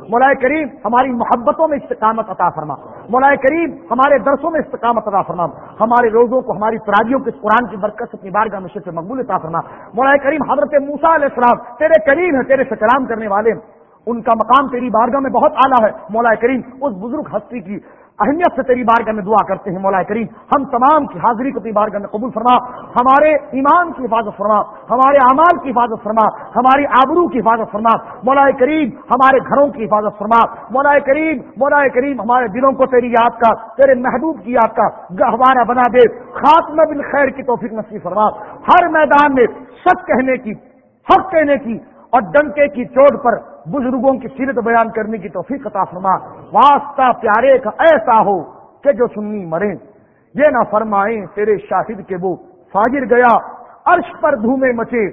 مولا کریم ہماری محبتوں میں استقامت عطا فرما۔ مولا کریم ہمارے درسوں میں استقامت عطا فرما۔ ہمارے روزوں کو، ہماری تراجیوں کے قرآن کی برکت اپنی بارگاہ میں سے مقبول عطا فرما۔ مولا کریم حضرت موسا علیہ السلام تیرے کریم ہے تیرے سے کلام کرنے والے ان کا مقام تیری بارگاہ میں بہت اعلیٰ ہے۔ مولا کریم اس بزرگ ہستی کی اہمیت سے تیری بارگاہ میں دعا کرتے ہیں مولا کریم۔ ہم تمام کی حاضری کو تیری بارگاہ میں قبول فرما۔ ہمارے ایمان کی حفاظت فرما۔ ہمارے اعمال کی حفاظت فرما۔ ہماری آبرو کی حفاظت فرما۔ مولا کریم، ہمارے گھروں کی حفاظت فرما۔ مولا کریم مولا کریم، ہمارے دلوں کو تیری یاد کا، تیرے محبوب کی یاد کا گہوارہ بنا دے۔ خاتمہ بن خیر کی توفیق نصیب فرما۔ ہر میدان میں سچ کہنے کی، حق کہنے کی اور ڈنکے کی چوٹ پر بزرگوں کی سیرت بیان کرنے کی توفیق عطا فرما۔ واسطہ پیارے کا ایسا ہو کہ جو سننی مرے۔ یہ نہ فرمائیں تیرے شاہد کے وہ فاجر گیا، عرش پر دھومے مچے۔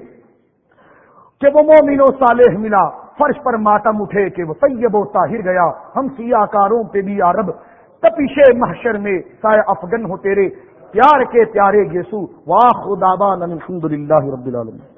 کہ وہ مومن و صالح ملا۔ فرش پر ماتم اٹھے کہ وہ طیب و طاہر گیا۔ ہم سیاہ کاروں پہ بھی عرب تپیش محشر میں سائے افغن ہو تیرے۔ پیار کے پیارے گیسو واہ خدا الحمد للہ رب العالمین۔